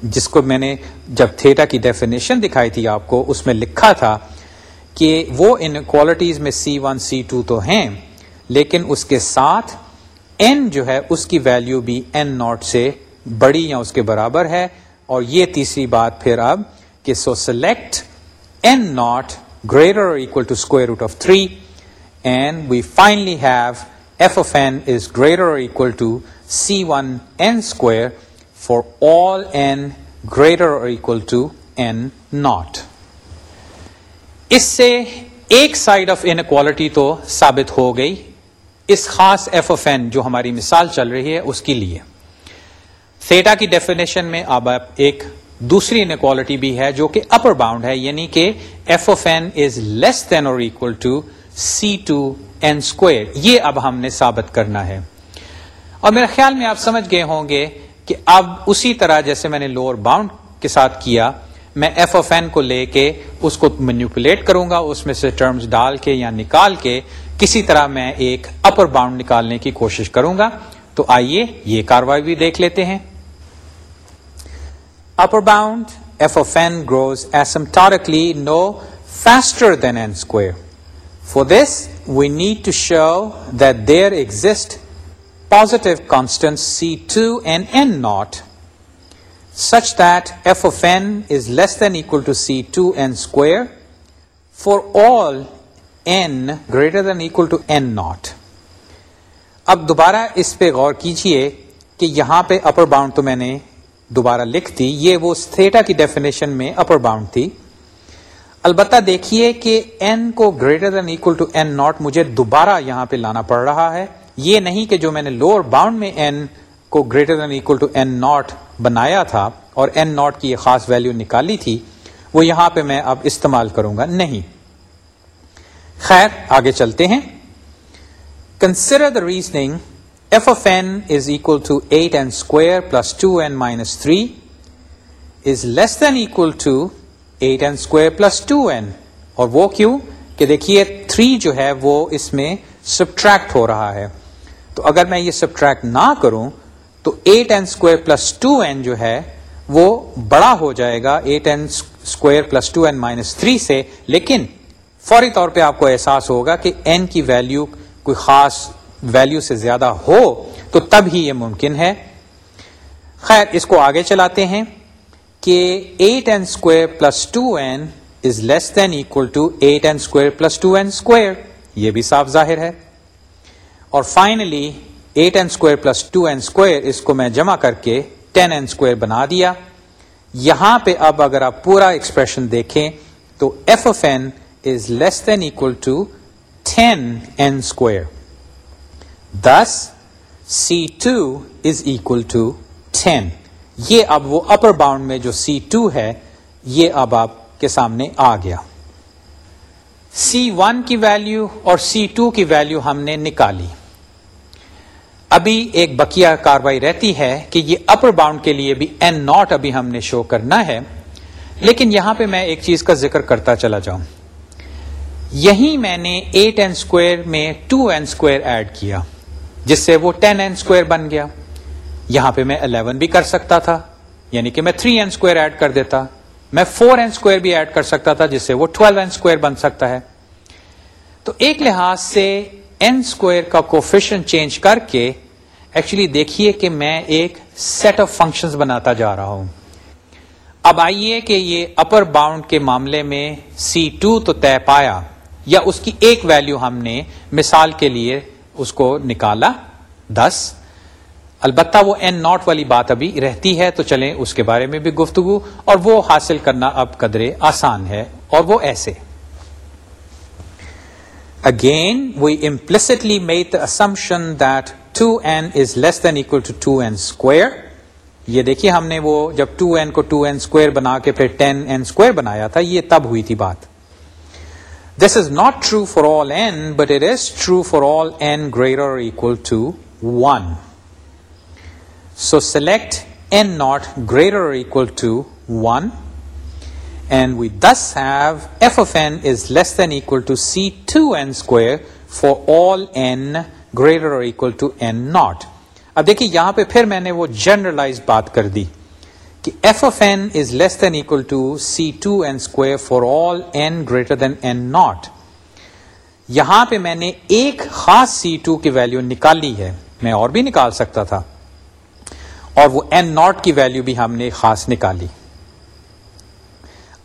جس کو میں نے جب تھیٹا کی ڈیفینیشن دکھائی تھی آپ کو، اس میں لکھا تھا کہ وہ ان کوالٹیز میں سی ون سی ٹو تو ہیں، لیکن اس کے ساتھ این جو ہے، اس کی ویلو بھی این ناٹ سے بڑی یا اس کے برابر ہے، اور یہ تیسری بات پھر اب کہ so select n not greater or equal to square root of three and we finally have f of n is greater or equal to c one n square for all n greater or equal to n not اس سے ایک سائڈ آف انکوالٹی تو ثابت ہو گئی اس خاص ایف اف این جو ہماری مثال چل رہی ہے اس کے لیے۔ تھیٹا کی ڈیفینیشن میں اب ایک دوسری انکوالٹی بھی ہے جو کہ اپر باؤنڈ ہے یعنی کہ f of n is less than or equal to c two n square یہ اب ہم نے ثابت کرنا ہے۔ اور میرے خیال میں آپ سمجھ گئے ہوں گے کہ اب اسی طرح جیسے میں نے لوور باؤنڈ کے ساتھ کیا، میں ایف اف این کو لے کے اس کو مینیپولیٹ کروں گا، اس میں سے ٹرمز ڈال کے یا نکال کے کسی طرح میں ایک اپر باؤنڈ نکالنے کی کوشش کروں گا۔ تو آئیے یہ کاروائی بھی دیکھ لیتے ہیں۔ Upper bound f of n grows asymptotically no faster than n square for this we need to show that there exist positive constant c two and n not such that f of n is less than equal to c2n square for all n greater than equal to n naught اب دوبارہ اس پہ غور کیجیے کہ یہاں پہ اپر باؤنڈ تو میں نے دوبارہ لکھ دی، یہ وہ تھیٹا کی ڈیفینیشن میں اپر باؤنڈ تھی۔ البتہ دیکھیے کہ n کو greater than equal to n not مجھے دوبارہ یہاں پہ لانا پڑ رہا ہے۔ یہ نہیں کہ جو میں نے لوور باؤنڈ میں n کو greater than equal to n not بنایا تھا اور این ناٹ کی یہ خاص ویلو نکالی تھی، وہ یہاں پہ میں اب استعمال کروں گا۔ نہیں۔ خیر، آگے چلتے ہیں۔ Consider the reasoning f of n is equal to eight n square plus two n minus three is less than equal to eight n square plus two n اور وہ کیوں؟ کہ دیکھیے تھری جو ہے وہ اس میں سبٹریکٹ ہو رہا ہے۔ تو اگر میں یہ سبٹریکٹ نہ کروں، تو eight n square plus two n جو ہے وہ بڑا ہو جائے گا eight n square plus two n minus three سے۔ لیکن فوری طور پہ آپ کو احساس ہوگا کہ این کی ویلو کوئی خاص ویلو سے زیادہ ہو، تو تب ہی یہ ممکن ہے۔ خیر، اس کو آگے چلاتے ہیں۔ کہ eight n square plus two n is less than equal to eight n square plus two n square یہ بھی صاف ظاہر ہے۔ اور finally eight n square plus two n square اس کو میں جمع کر کے ٹین این اسکوئر بنا دیا۔ یہاں پہ اب اگر آپ پورا ایکسپریشن دیکھیں تو f of n is less than equal to ten n square this c two is equal to ten یہ اب وہ اپر باؤنڈ میں جو سی ٹو ہے، یہ اب آپ کے سامنے آ گیا۔ سی ون کی ویلو اور سی ٹو کی ویلو ہم نے نکالی۔ ابھی ایک بکیا کاروائی رہتی ہے کہ یہ اپر باؤنڈ کے لیے بھی این ناٹ ابھی ہم نے شو کرنا ہے۔ لیکن یہاں پہ میں ایک چیز کا ذکر کرتا چلا جاؤں۔ یہی میں نے ایٹ این اسکوئر میں ٹو این اسکوئر ایڈ کیا، جس سے وہ ٹین این اسکوئر بن گیا۔ یہاں پہ میں الیون بھی کر سکتا تھا یعنی کہ میں تھری این اسکوئر ایڈ کر دیتا، میں فور این اسکوئر بھی ایڈ کر سکتا تھا، جس سے وہ ٹویلو این اسکوئر بن سکتا ہے۔ تو ایک لحاظ سے این اسکوئر کا کوفیشن چینج کر کے ایکچولی دیکھیے کہ میں ایک سیٹ آف فنکشن بناتا جا رہا ہوں۔ اب آئیے کہ یہ اپر باؤنڈ کے معاملے میں سی ٹو تو طے پایا، یا اس کی ایک ویلو ہم نے مثال کے لیے اس کو نکالا دس۔ البتہ وہ این ناٹ والی بات ابھی رہتی ہے تو چلیں اس کے بارے میں بھی گفتگو اور وہ حاصل کرنا اب قدرے آسان ہے اور وہ ایسے۔ Again we implicitly made assumption that two n is less than equal to two n square یہ دیکھیے ہم نے وہ جب ٹو این کو ٹو این اسکوئر بنا کے پھر ٹین این اسکوئر بنایا تھا، یہ تب ہوئی تھی بات۔ This is not true for all n but it is true for all n greater equal to one so select n not greater equal to one and we this have f of n is less than equal to c two n square for all n greater equal to n not اب دیکھیے یہاں پہ پھر میں نے وہ جنرلائز بات کر دی کہ f of n is less than equal to c two n square for all n greater than n not یہاں پہ میں نے ایک خاص سی ٹو کی ویلو نکالی ہے میں اور بھی نکال سکتا تھا اور وہ این ناٹ کی ویلو بھی ہم نے خاص نکالی۔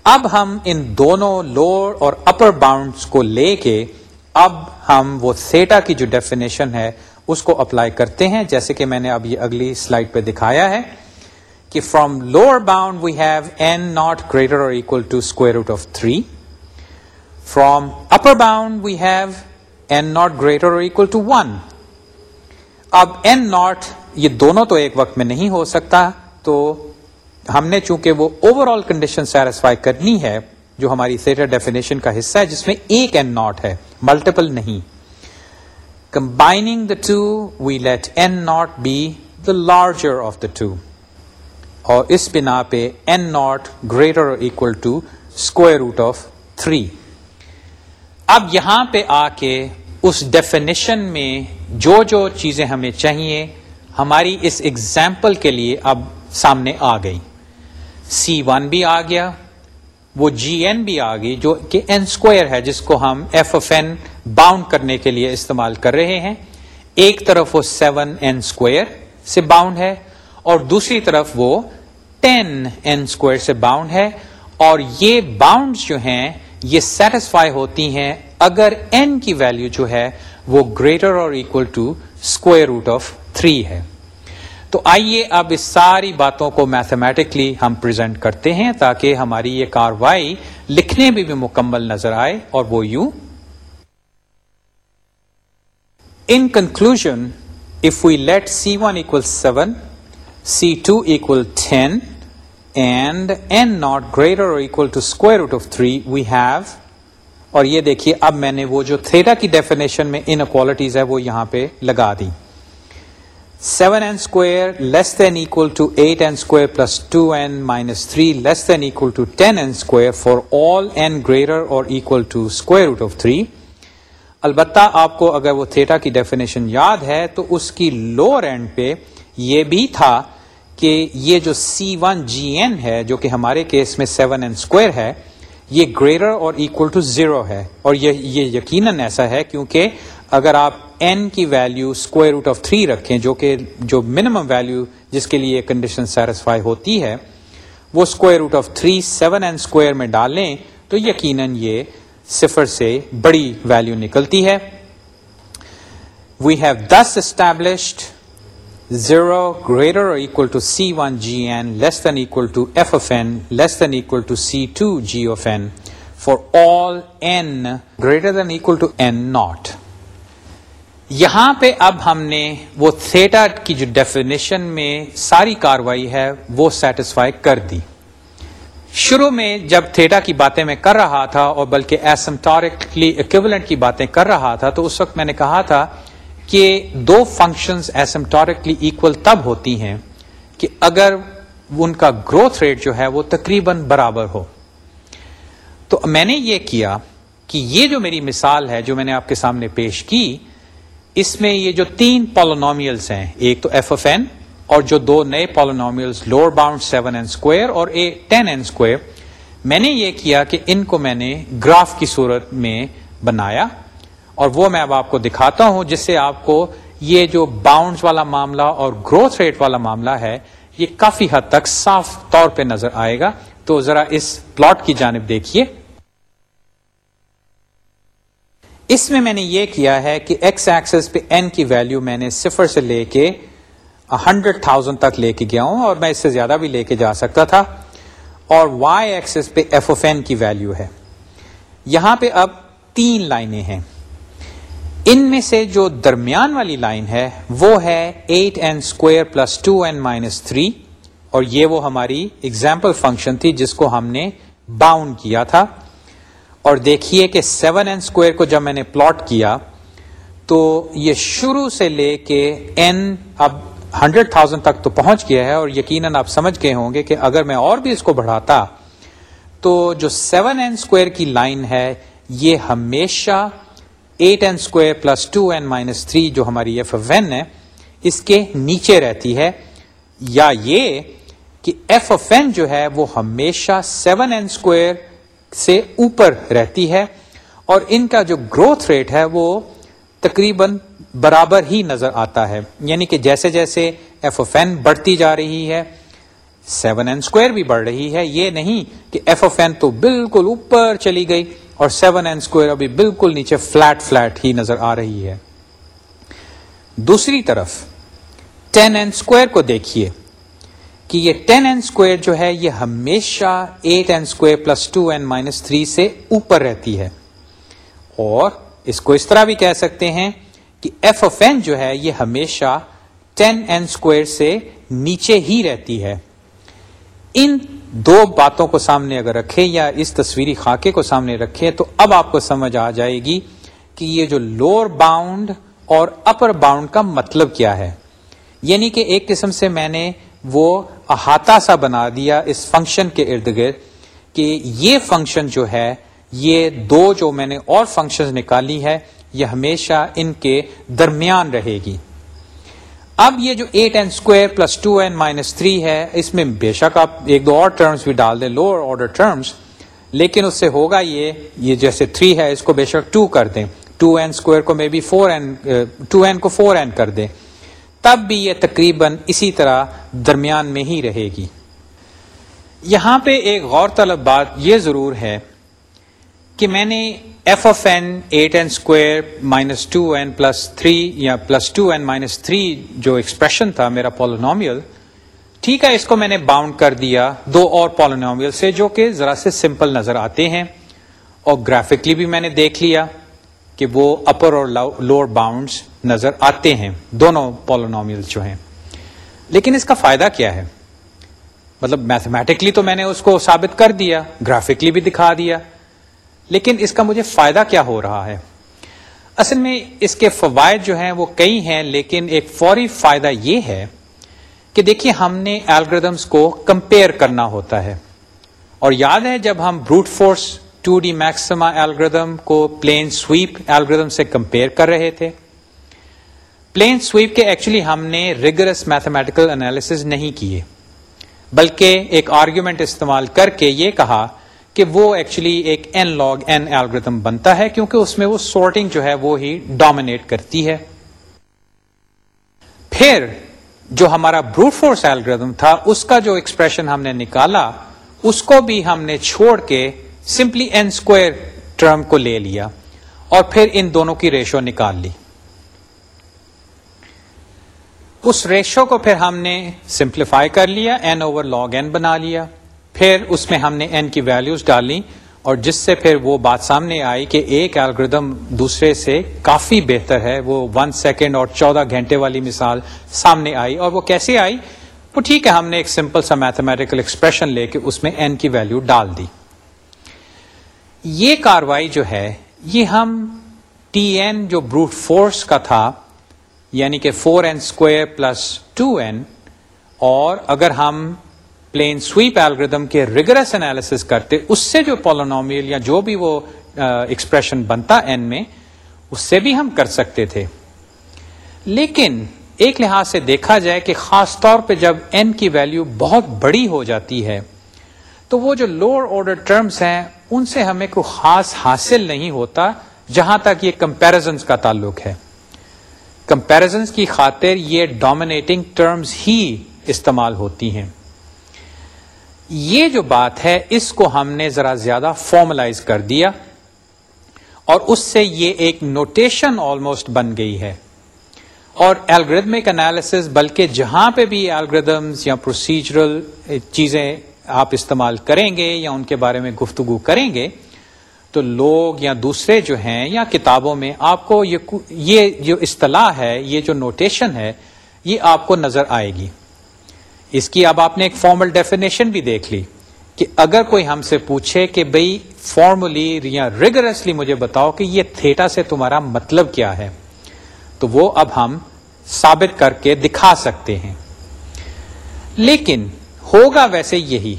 اب ہم ان دونوں لوور اور اپر باؤنڈ کو لے کے اب ہم وہ سیٹا کی جو ڈیفینیشن ہے اس کو اپلائی کرتے ہیں۔ جیسے کہ میں نے اب یہ اگلی سلائڈ پہ دکھایا ہے کہ from lower bound we have n not greater or equal to square root of three from upper bound we have n not greater or equal to one اب این ناٹ یہ دونوں تو ایک وقت میں نہیں ہو سکتا، تو ہم نے چونکہ وہ اوور آل کنڈیشن سیٹسفائی کرنی ہے، جو ہماری تھیٹر ڈیفینیشن کا حصہ ہے، جس میں ایک این ناٹ ہے ملٹیپل نہیں۔ Combining the two we let n not be the larger of the two اور اس بنا پہ n not greater equal to square root of three اب یہاں پہ آ کے اس ڈیفینیشن میں جو جو چیزیں ہمیں چاہیے ہماری اس ایگزامپل کے لیے اب سامنے آ گئی۔ سی ون بھی آ گیا، وہ جی این بھی آ گئی، جو کہ این اسکوئر ہے، جس کو ہم ایف اف این باؤنڈ کرنے کے لیے استعمال کر رہے ہیں۔ ایک طرف وہ سیون این اسکوئر سے باؤنڈ ہے اور دوسری طرف وہ ٹین این اسکوئر سے باؤنڈ ہے۔ اور یہ باؤنڈ جو ہیں، یہ سیٹسفائی ہوتی ہیں اگر این کی ویلو جو ہے وہ greater or equal to square root of three ہے۔ تو آئیے اب اس ساری باتوں کو میتھمیٹکلی ہم پرزینٹ کرتے ہیں تاکہ ہماری یہ کاروائی لکھنے میں بھی مکمل نظر آئے اور وہ یوں۔ In conclusion of we let c one equal seven c two equal ten and n not greater or equal to square root of three we have اور یہ دیکھیے اب میں نے وہ جو تھیٹا کی ڈیفینیشن میں ان اکوالٹیز ہے وہ یہاں پہ لگا دی۔ Seven n square less than equal to eight n square plus two n minus three less than equal to ten n square for all n greater or equal to square root of three البتہ آپ کو اگر وہ تھیٹا کی ڈیفینیشن یاد ہے تو اس کی لوور اینڈ پہ یہ بھی تھا کہ یہ جو سی ون جی این ہے جو کہ ہمارے کیس میں سیون این اسکوئر ہے، یہ گریٹر اور اکول ٹو زیرو ہے اور یہ یقیناً ایسا ہے کیونکہ اگر آپ این کی value square root of three رکھیں، جو کہ جو منیمم ویلو جس کے لیے کنڈیشن سیٹسفائی ہوتی ہے، وہ square root of three seven n square میں ڈالیں تو یقیناً یہ صفر سے بڑی ویلو نکلتی ہے۔ We have this established zero greater or equal to c one g n less than equal to f of n less than equal to c two g of n for all n greater than equal to n not یہاں پہ اب ہم نے وہ تھیٹا کی جو ڈیفینیشن میں ساری کاروائی ہے، وہ سیٹسفائی کر دی۔ شروع میں جب تھیٹا کی باتیں میں کر رہا تھا اور بلکہ ایسمٹورکلی اکیولنٹ کی باتیں کر رہا تھا، تو اس وقت میں نے کہا تھا کہ دو فنکشنز ایسمٹورکلی ایکول تب ہوتی ہیں کہ اگر ان کا گروتھ ریٹ جو ہے وہ تقریباً برابر ہو۔ تو میں نے یہ کیا کہ یہ جو میری مثال ہے جو میں نے آپ کے سامنے پیش کی اس میں یہ جو تین پالونومیلس ہیں، ایک تو ایف اف این اور جو دو نئے polynomials lower bound seven n square اور اے ٹین این اسکوئر میں نے یہ کیا کہ ان کو میں نے گراف کی صورت میں بنایا اور وہ میں اب آپ کو دکھاتا ہوں، جس سے آپ کو یہ جو باؤنڈ والا معاملہ اور گروتھ ریٹ والا معاملہ ہے، یہ کافی حد تک صاف طور پہ نظر آئے گا۔ تو ذرا اس پلاٹ کی جانب دیکھیے۔ اس میں میں نے یہ کیا ہے کہ ایکس ایکسس پہ این کی ویلو میں نے صفر سے لے کے ہنڈریڈ تھاؤزینڈ تک لے کے گیا ہوں اور میں اس سے زیادہ بھی لے کے جا سکتا تھا اور وائی ایکسس پہ ایف اوف این کی ویلو ہے۔ یہاں پہ اب تین لائنیں ہیں۔ ان میں سے جو درمیان والی لائن ہے وہ ہے eight n square plus two n minus three اور یہ وہ ہماری اگزامپل فنکشن تھی جس کو ہم نے باؤنڈ کیا تھا۔ اور دیکھیے کہ سیون این اسکوئر کو جب میں نے پلاٹ کیا تو یہ شروع سے لے کے این اب ہنڈریڈ تھاؤزینڈ تک تو پہنچ گیا ہے اور یقیناً آپ سمجھ گئے ہوں گے کہ اگر میں اور بھی اس کو بڑھاتا تو جو سیون این اسکوئر کی لائن ہے یہ ہمیشہ eight n square plus two n minus three جو ہماری ایف اف این ہے اس کے نیچے رہتی ہے یا یہ کہ ایف اف این جو ہے وہ ہمیشہ سیون این اسکوئر سے اوپر رہتی ہے اور ان کا جو گروتھ ریٹ ہے وہ تقریباً برابر ہی نظر آتا ہے۔ یعنی کہ جیسے جیسے ایف اف این بڑھتی جا رہی ہے سیون این اسکوئر بھی بڑھ رہی ہے۔ یہ نہیں کہ ایف اف این تو بالکل اوپر چلی گئی اور سیون این اسکوئر ابھی بالکل نیچے فلیٹ فلیٹ ہی نظر آ رہی ہے۔ دوسری طرف ٹین این اسکوئر کو دیکھیے۔ کہ یہ ٹین این اسکوئر جو ہے، یہ ہمیشہ eight n square plus two n minus three سے اوپر رہتی ہے۔ اور اس کو اس طرح بھی کہہ سکتے ہیں کہ ایف اف این جو ہے، یہ ہمیشہ ٹین این اسکوئر سے نیچے ہی رہتی ہے۔ ان دو باتوں کو سامنے اگر رکھے یا اس تصویری خاکے کو سامنے رکھے تو اب آپ کو سمجھ آ جائے گی کہ یہ جو لوور باؤنڈ اور اپر باؤنڈ کا مطلب کیا ہے۔ یعنی کہ ایک قسم سے میں نے وہ احاطہ سا بنا دیا اس فنکشن کے ارد گرد کہ یہ فنکشن جو ہے، یہ دو جو میں نے اور فنکشن نکالی ہے یہ ہمیشہ ان کے درمیان رہے گی۔ اب یہ جو eight n square plus two n minus three ہے، اس میں بے شک آپ ایک دو اور ٹرمز بھی ڈال دیں لوور آرڈر ٹرمز لیکن اس سے ہوگا یہ یہ جیسے تھری ہے، اس کو بے شک ٹو کر دیں۔ ٹو این اسکوئر کو may be four n two n کو فور این کر دیں۔ تب بھی یہ تقریباً اسی طرح درمیان میں ہی رہے گی۔ یہاں پہ ایک غور طلب بات یہ ضرور ہے کہ میں نے f of n eight n square minus two n plus three یا plus two n minus three جو ایکسپریشن تھا میرا پولونومیل ٹھیک ہے، اس کو میں نے باؤنڈ کر دیا دو اور پولونومیل سے جو کہ ذرا سے سمپل نظر آتے ہیں اور گرافکلی بھی میں نے دیکھ لیا۔ کہ وہ اپر اور لوور باؤنڈس نظر آتے ہیں۔ دونوں پولونومیل جو ہیں۔ لیکن اس کا فائدہ کیا ہے؟ مطلب میتھمیٹکلی تو میں نے اس کو ثابت کر دیا گرافکلی بھی دکھا دیا، لیکن اس کا مجھے فائدہ کیا ہو رہا ہے؟ اصل میں اس کے فوائد جو ہیں وہ کئی ہیں، لیکن ایک فوری فائدہ یہ ہے کہ دیکھیے ہم نے الگریدمس کو کمپیئر کرنا ہوتا ہے۔ اور یاد ہے جب ہم brute force two D maxima algorithm کو پلین سویپ ایلگردم سے کمپیئر کر رہے تھے۔ پلین سویپ کے ایکچولی ہم نے ریگرس میتھمیٹیکل انالیس نہیں کیے، بلکہ ایک آرگیومنٹ استعمال کر کے یہ کہا کہ وہ ایکچولی ایک این لاگ این ایلگردم بنتا ہے، کیونکہ اس میں وہ سورٹنگ جو ہے وہ ہی ڈومینیٹ کرتی ہے۔ پھر جو ہمارا بروٹ فورس ایلگردم تھا، اس کا جو ایکسپریشن ہم نے نکالا، اس کو بھی ہم نے چھوڑ کے سمپلی این اسکوئر ٹرم کو لے لیا اور پھر ان دونوں کی ریشو نکال لی۔ اس ریشو کو پھر ہم نے سمپلیفائی کر لیا این اوور لاگ این بنا لیا۔ پھر اس میں ہم نے این کی ویلیوز ڈالی اور جس سے پھر وہ بات سامنے آئی کہ ایک الگریدم دوسرے سے کافی بہتر ہے۔ وہ ون سیکنڈ اور چودہ گھنٹے والی مثال سامنے آئی اور وہ کیسے آئی؟ وہ ٹھیک ہے، ہم نے ایک سمپل سا میتھمیٹیکل ایکسپریشن لے کے اس میں این کی ویلیو ڈال دی۔ یہ کاروائی جو ہے، یہ ہم ٹی این جو بروٹ فورس کا تھا یعنی کہ four n square plus two n اور اگر ہم پلین سویپ ایلگردم کے ریگرس انالیس کرتے، اس سے جو پولونومیل یا جو بھی وہ ایکسپریشن بنتا این میں، اس سے بھی ہم کر سکتے تھے۔ لیکن ایک لحاظ سے دیکھا جائے کہ خاص طور پہ جب این کی ویلیو بہت بڑی ہو جاتی ہے تو وہ جو لوور آرڈر ٹرمز ہیں، ان سے ہمیں کوئی خاص حاصل نہیں ہوتا جہاں تک یہ کمپیرزنس کا تعلق ہے۔ کمپیرزنس کی خاطر یہ ڈومینیٹنگ ٹرمز ہی استعمال ہوتی ہیں۔ یہ جو بات ہے، اس کو ہم نے ذرا زیادہ فارملائز کر دیا اور اس سے یہ ایک نوٹیشن آلموسٹ بن گئی ہے۔ اور الگریدمک انالیس بلکہ جہاں پہ بھی الگریدمس یا پروسیجرل چیزیں آپ استعمال کریں گے یا ان کے بارے میں گفتگو کریں گے، تو لوگ یا دوسرے جو ہیں یا کتابوں میں آپ کو یہ جو اصطلاح ہے، یہ جو نوٹیشن ہے، یہ آپ کو نظر آئے گی۔ اس کی اب آپ نے ایک فارمل ڈیفینیشن بھی دیکھ لی کہ اگر کوئی ہم سے پوچھے کہ بھئی فارملی یا ریگرسلی مجھے بتاؤ کہ یہ تھیٹا سے تمہارا مطلب کیا ہے، تو وہ اب ہم ثابت کر کے دکھا سکتے ہیں۔ لیکن ہوگا ویسے یہی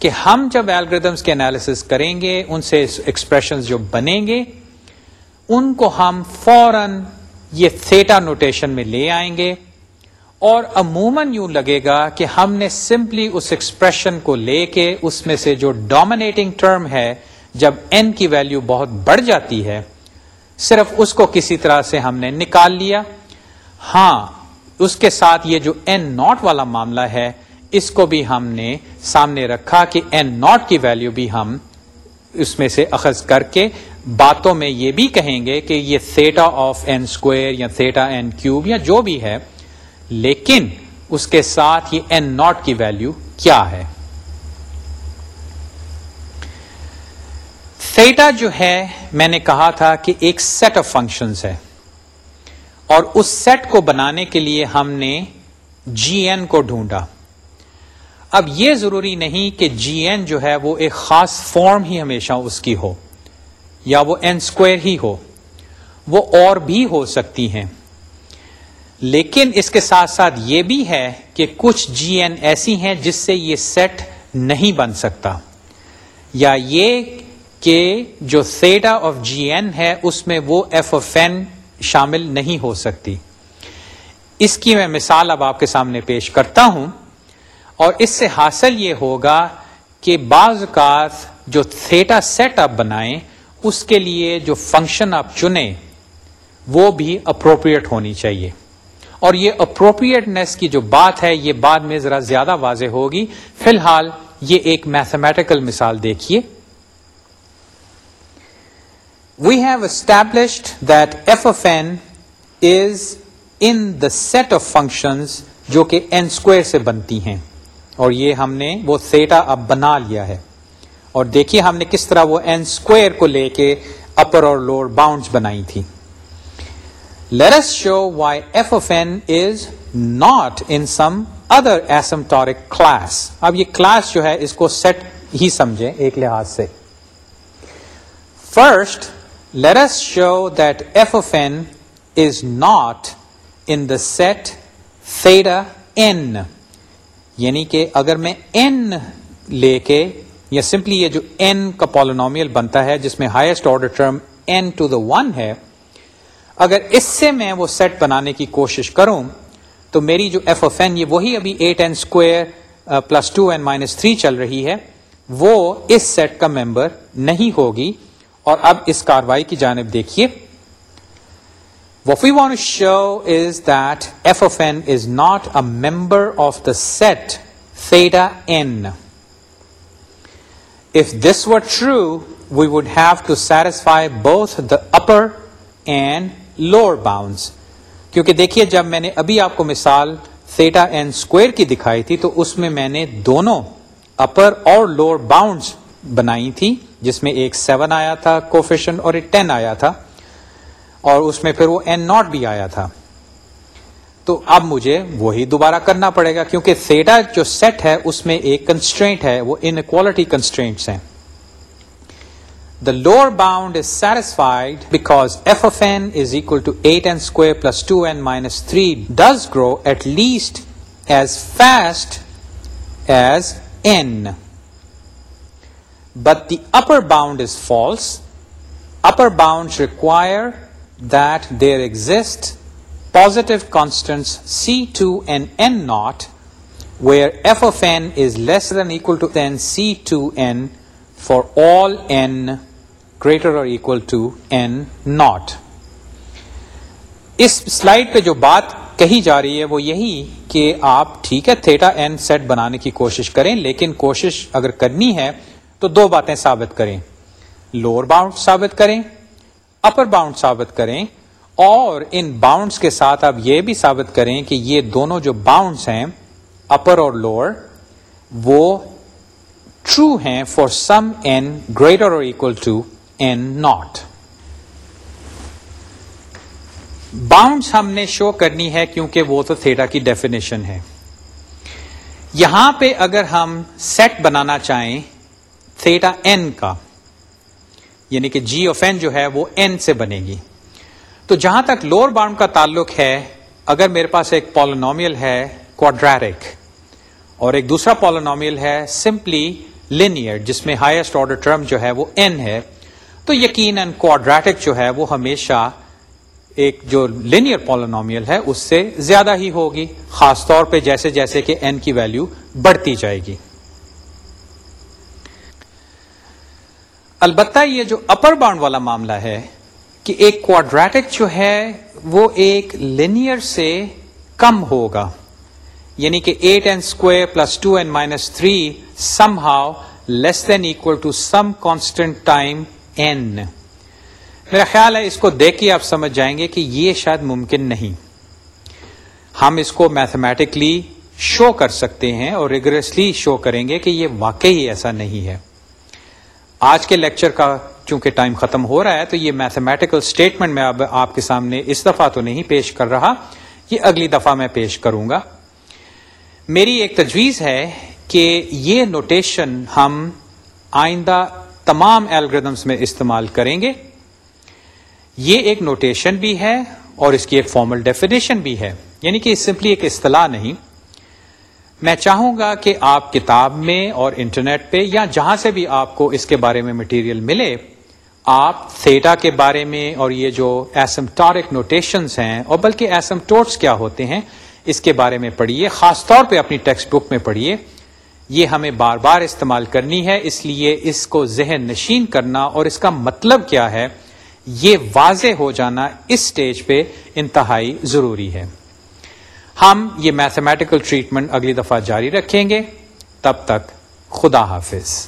کہ ہم جب الگریدمس کے انالیس کریں گے، ان سے ایکسپریشن جو بنیں گے، ان کو ہم فوراً یہ تھیٹا نوٹیشن میں لے آئیں گے اور عموماً یوں لگے گا کہ ہم نے سمپلی اس ایکسپریشن کو لے کے اس میں سے جو ڈومینیٹنگ ٹرم ہے، جب این کی ویلیو بہت بڑھ جاتی ہے، صرف اس کو کسی طرح سے ہم نے نکال لیا۔ ہاں اس کے ساتھ یہ جو این ناٹ والا معاملہ ہے اس کو بھی ہم نے سامنے رکھا کہ این ناٹ کی ویلیو بھی ہم اس میں سے اخذ کر کے باتوں میں یہ بھی کہیں گے کہ یہ تھیٹا آف این اسکوئر یا تھیٹا این کیوب یا جو بھی ہے، لیکن اس کے ساتھ یہ این ناٹ کی ویلیو کیا ہے؟ تھیٹا جو ہے، میں نے کہا تھا کہ ایک سیٹ آف فنکشنز ہے۔ اور اس سیٹ کو بنانے کے لیے ہم نے جی این کو ڈھونڈا۔ اب یہ ضروری نہیں کہ جی این جو ہے وہ ایک خاص فارم ہی ہمیشہ اس کی ہو، یا وہ این اسکوئر ہی ہو، وہ اور بھی ہو سکتی ہیں۔ لیکن اس کے ساتھ ساتھ یہ بھی ہے کہ کچھ جی این ایسی ہیں جس سے یہ سیٹ نہیں بن سکتا۔ یا یہ کہ جو سیڈا آف جی این ہے اس میں وہ ایف او فین شامل نہیں ہو سکتی۔ اس کی میں مثال اب آپ کے سامنے پیش کرتا ہوں۔ اور اس سے حاصل یہ ہوگا کہ بعض اوقات جو تھیٹا سیٹ آپ بنائیں، اس کے لیے جو فنکشن آپ چنیں، وہ بھی اپروپریٹ ہونی چاہیے۔ اور یہ اپروپریٹنیس کی جو بات ہے، یہ بعد میں ذرا زیادہ واضح ہوگی۔ فی الحال، یہ ایک میتھمیٹیکل مثال دیکھیے۔ We have established that f of n is in the set of functions جو کہ این اسکوئر سے بنتی ہیں۔ اور یہ ہم نے وہ سیٹا اب بنا لیا ہے۔ اور دیکھیے ہم نے کس طرح وہ این اسکوئر کو لے کے اپر اور لوور باؤنڈس بنائی تھی۔ Let's show why f of n is not in some other asymptotic class اب یہ کلاس جو ہے اس کو سیٹ ہی سمجھیں ایک لحاظ سے۔ First let's show that f of n is not in the set theta n یعنی کہ اگر میں این لے کے یا سمپلی یہ جو این کا پالونومیل بنتا ہے، جس میں highest order term n to the one ہے، اگر اس سے میں وہ سیٹ بنانے کی کوشش کروں، تو میری جو ایف اف این یہ وہی ابھی eight n square plus two n minus three چل رہی ہے، وہ اس سیٹ کا ممبر نہیں ہوگی۔ اور اب اس کاروائی کی جانب دیکھیے۔ We want show is that f of n is not a member of the set theta n if this were true we would have to satisfy both the upper and lower bounds کیونکہ دیکھیے، جب میں نے ابھی آپ کو مثال سیٹا این اسکوئر کی دکھائی تھی، تو اس میں میں نے دونوں اپر اور لوور باؤنڈس بنائی تھی، جس میں ایک سیون آیا تھا کوفیشن اور ایک ٹین آیا تھا۔ اور اس میں پھر وہ این ناٹ بھی آیا تھا۔ تو اب مجھے وہی دوبارہ کرنا پڑے گا کیونکہ سیٹا جو سیٹ ہے اس میں ایک کنسٹرینٹ ہے، وہ انکوالٹی کنسٹریٹ ہیں۔ The lower bound is satisfied because f of n is equal to eight n square plus two n minus three does grow at least as fast as n but the upper bound is false upper bound require that there exist positive constants C2 and N naught, where f of n is less than or equal to then C2n for all n greater or equal to n اس سلائڈ پہ جو بات کہی جا رہی ہے وہ یہی کہ آپ ٹھیک ہے تھیٹا این سیٹ بنانے کی کوشش کریں لیکن کوشش اگر کرنی ہے تو دو باتیں ثابت کریں۔ لوور باؤنڈ ثابت کریں اپر باؤنڈ ثابت کریں اور ان باؤنڈس کے ساتھ آپ یہ بھی ثابت کریں کہ یہ دونوں جو باؤنڈس ہیں اپر اور لوور وہ ٹرو ہیں for some n greater or equal to n not bounds ہم نے شو کرنی ہے کیونکہ وہ تو تھیٹا کی ڈیفینیشن ہے یہاں پہ اگر ہم سیٹ بنانا چاہیں تھیٹا این کا یعنی کہ جی آف این جو ہے وہ این سے بنے گی۔ تو جہاں تک لوور باؤنڈ کا تعلق ہے، اگر میرے پاس ایک پالونومیل ہے کوڈریک اور ایک دوسرا پالونومیل ہے سمپلی لینئر جس میں ہائیسٹ آرڈر ٹرم جو ہے وہ این ہے، تو یقیناً کوڈریٹک جو ہے وہ ہمیشہ ایک جو لینئر پالونومیل ہے، اس سے زیادہ ہی ہوگی، خاص طور پہ جیسے جیسے کہ این کی ویلو بڑھتی جائے گی۔ البتہ یہ جو اپر باؤنڈ والا معاملہ ہے کہ ایک کوڈریٹک جو ہے وہ ایک لینئر سے کم ہوگا۔ یعنی کہ eight n square plus two n minus three somehow less than equal to some constant time n میرا خیال ہے اس کو دیکھ کے آپ سمجھ جائیں گے کہ یہ شاید ممکن نہیں۔ ہم اس کو میتھمیٹکلی شو کر سکتے ہیں اور ریگریسلی شو کریں گے کہ یہ واقعی ایسا نہیں ہے۔ آج کے لیکچر کا چونکہ ٹائم ختم ہو رہا ہے تو یہ میتھمیٹیکل اسٹیٹمنٹ میں اب آپ کے سامنے اس دفعہ تو نہیں پیش کر رہا، یہ اگلی دفعہ میں پیش کروں گا۔ میری ایک تجویز ہے کہ یہ نوٹیشن ہم آئندہ تمام الگریدمس میں استعمال کریں گے۔ یہ ایک نوٹیشن بھی ہے اور اس کی ایک فارمل ڈیفینیشن بھی ہے۔ یعنی کہ سمپلی ایک اصطلاح نہیں۔ میں چاہوں گا کہ آپ کتاب میں اور انٹرنیٹ پہ یا جہاں سے بھی آپ کو اس کے بارے میں مٹیریل ملے، آپ تھیٹا کے بارے میں اور یہ جو ایسمٹارک نوٹیشنز ہیں اور بلکہ ایسمٹوٹس کیا ہوتے ہیں، اس کے بارے میں پڑھیے، خاص طور پہ اپنی ٹیکسٹ بک میں پڑھیے۔ یہ ہمیں بار بار استعمال کرنی ہے، اس لیے اس کو ذہن نشین کرنا اور اس کا مطلب کیا ہے، یہ واضح ہو جانا اس سٹیج پہ انتہائی ضروری ہے۔ ہم یہ میتھمیٹیکل ٹریٹمنٹ اگلی دفعہ جاری رکھیں گے۔ تب تک خدا حافظ۔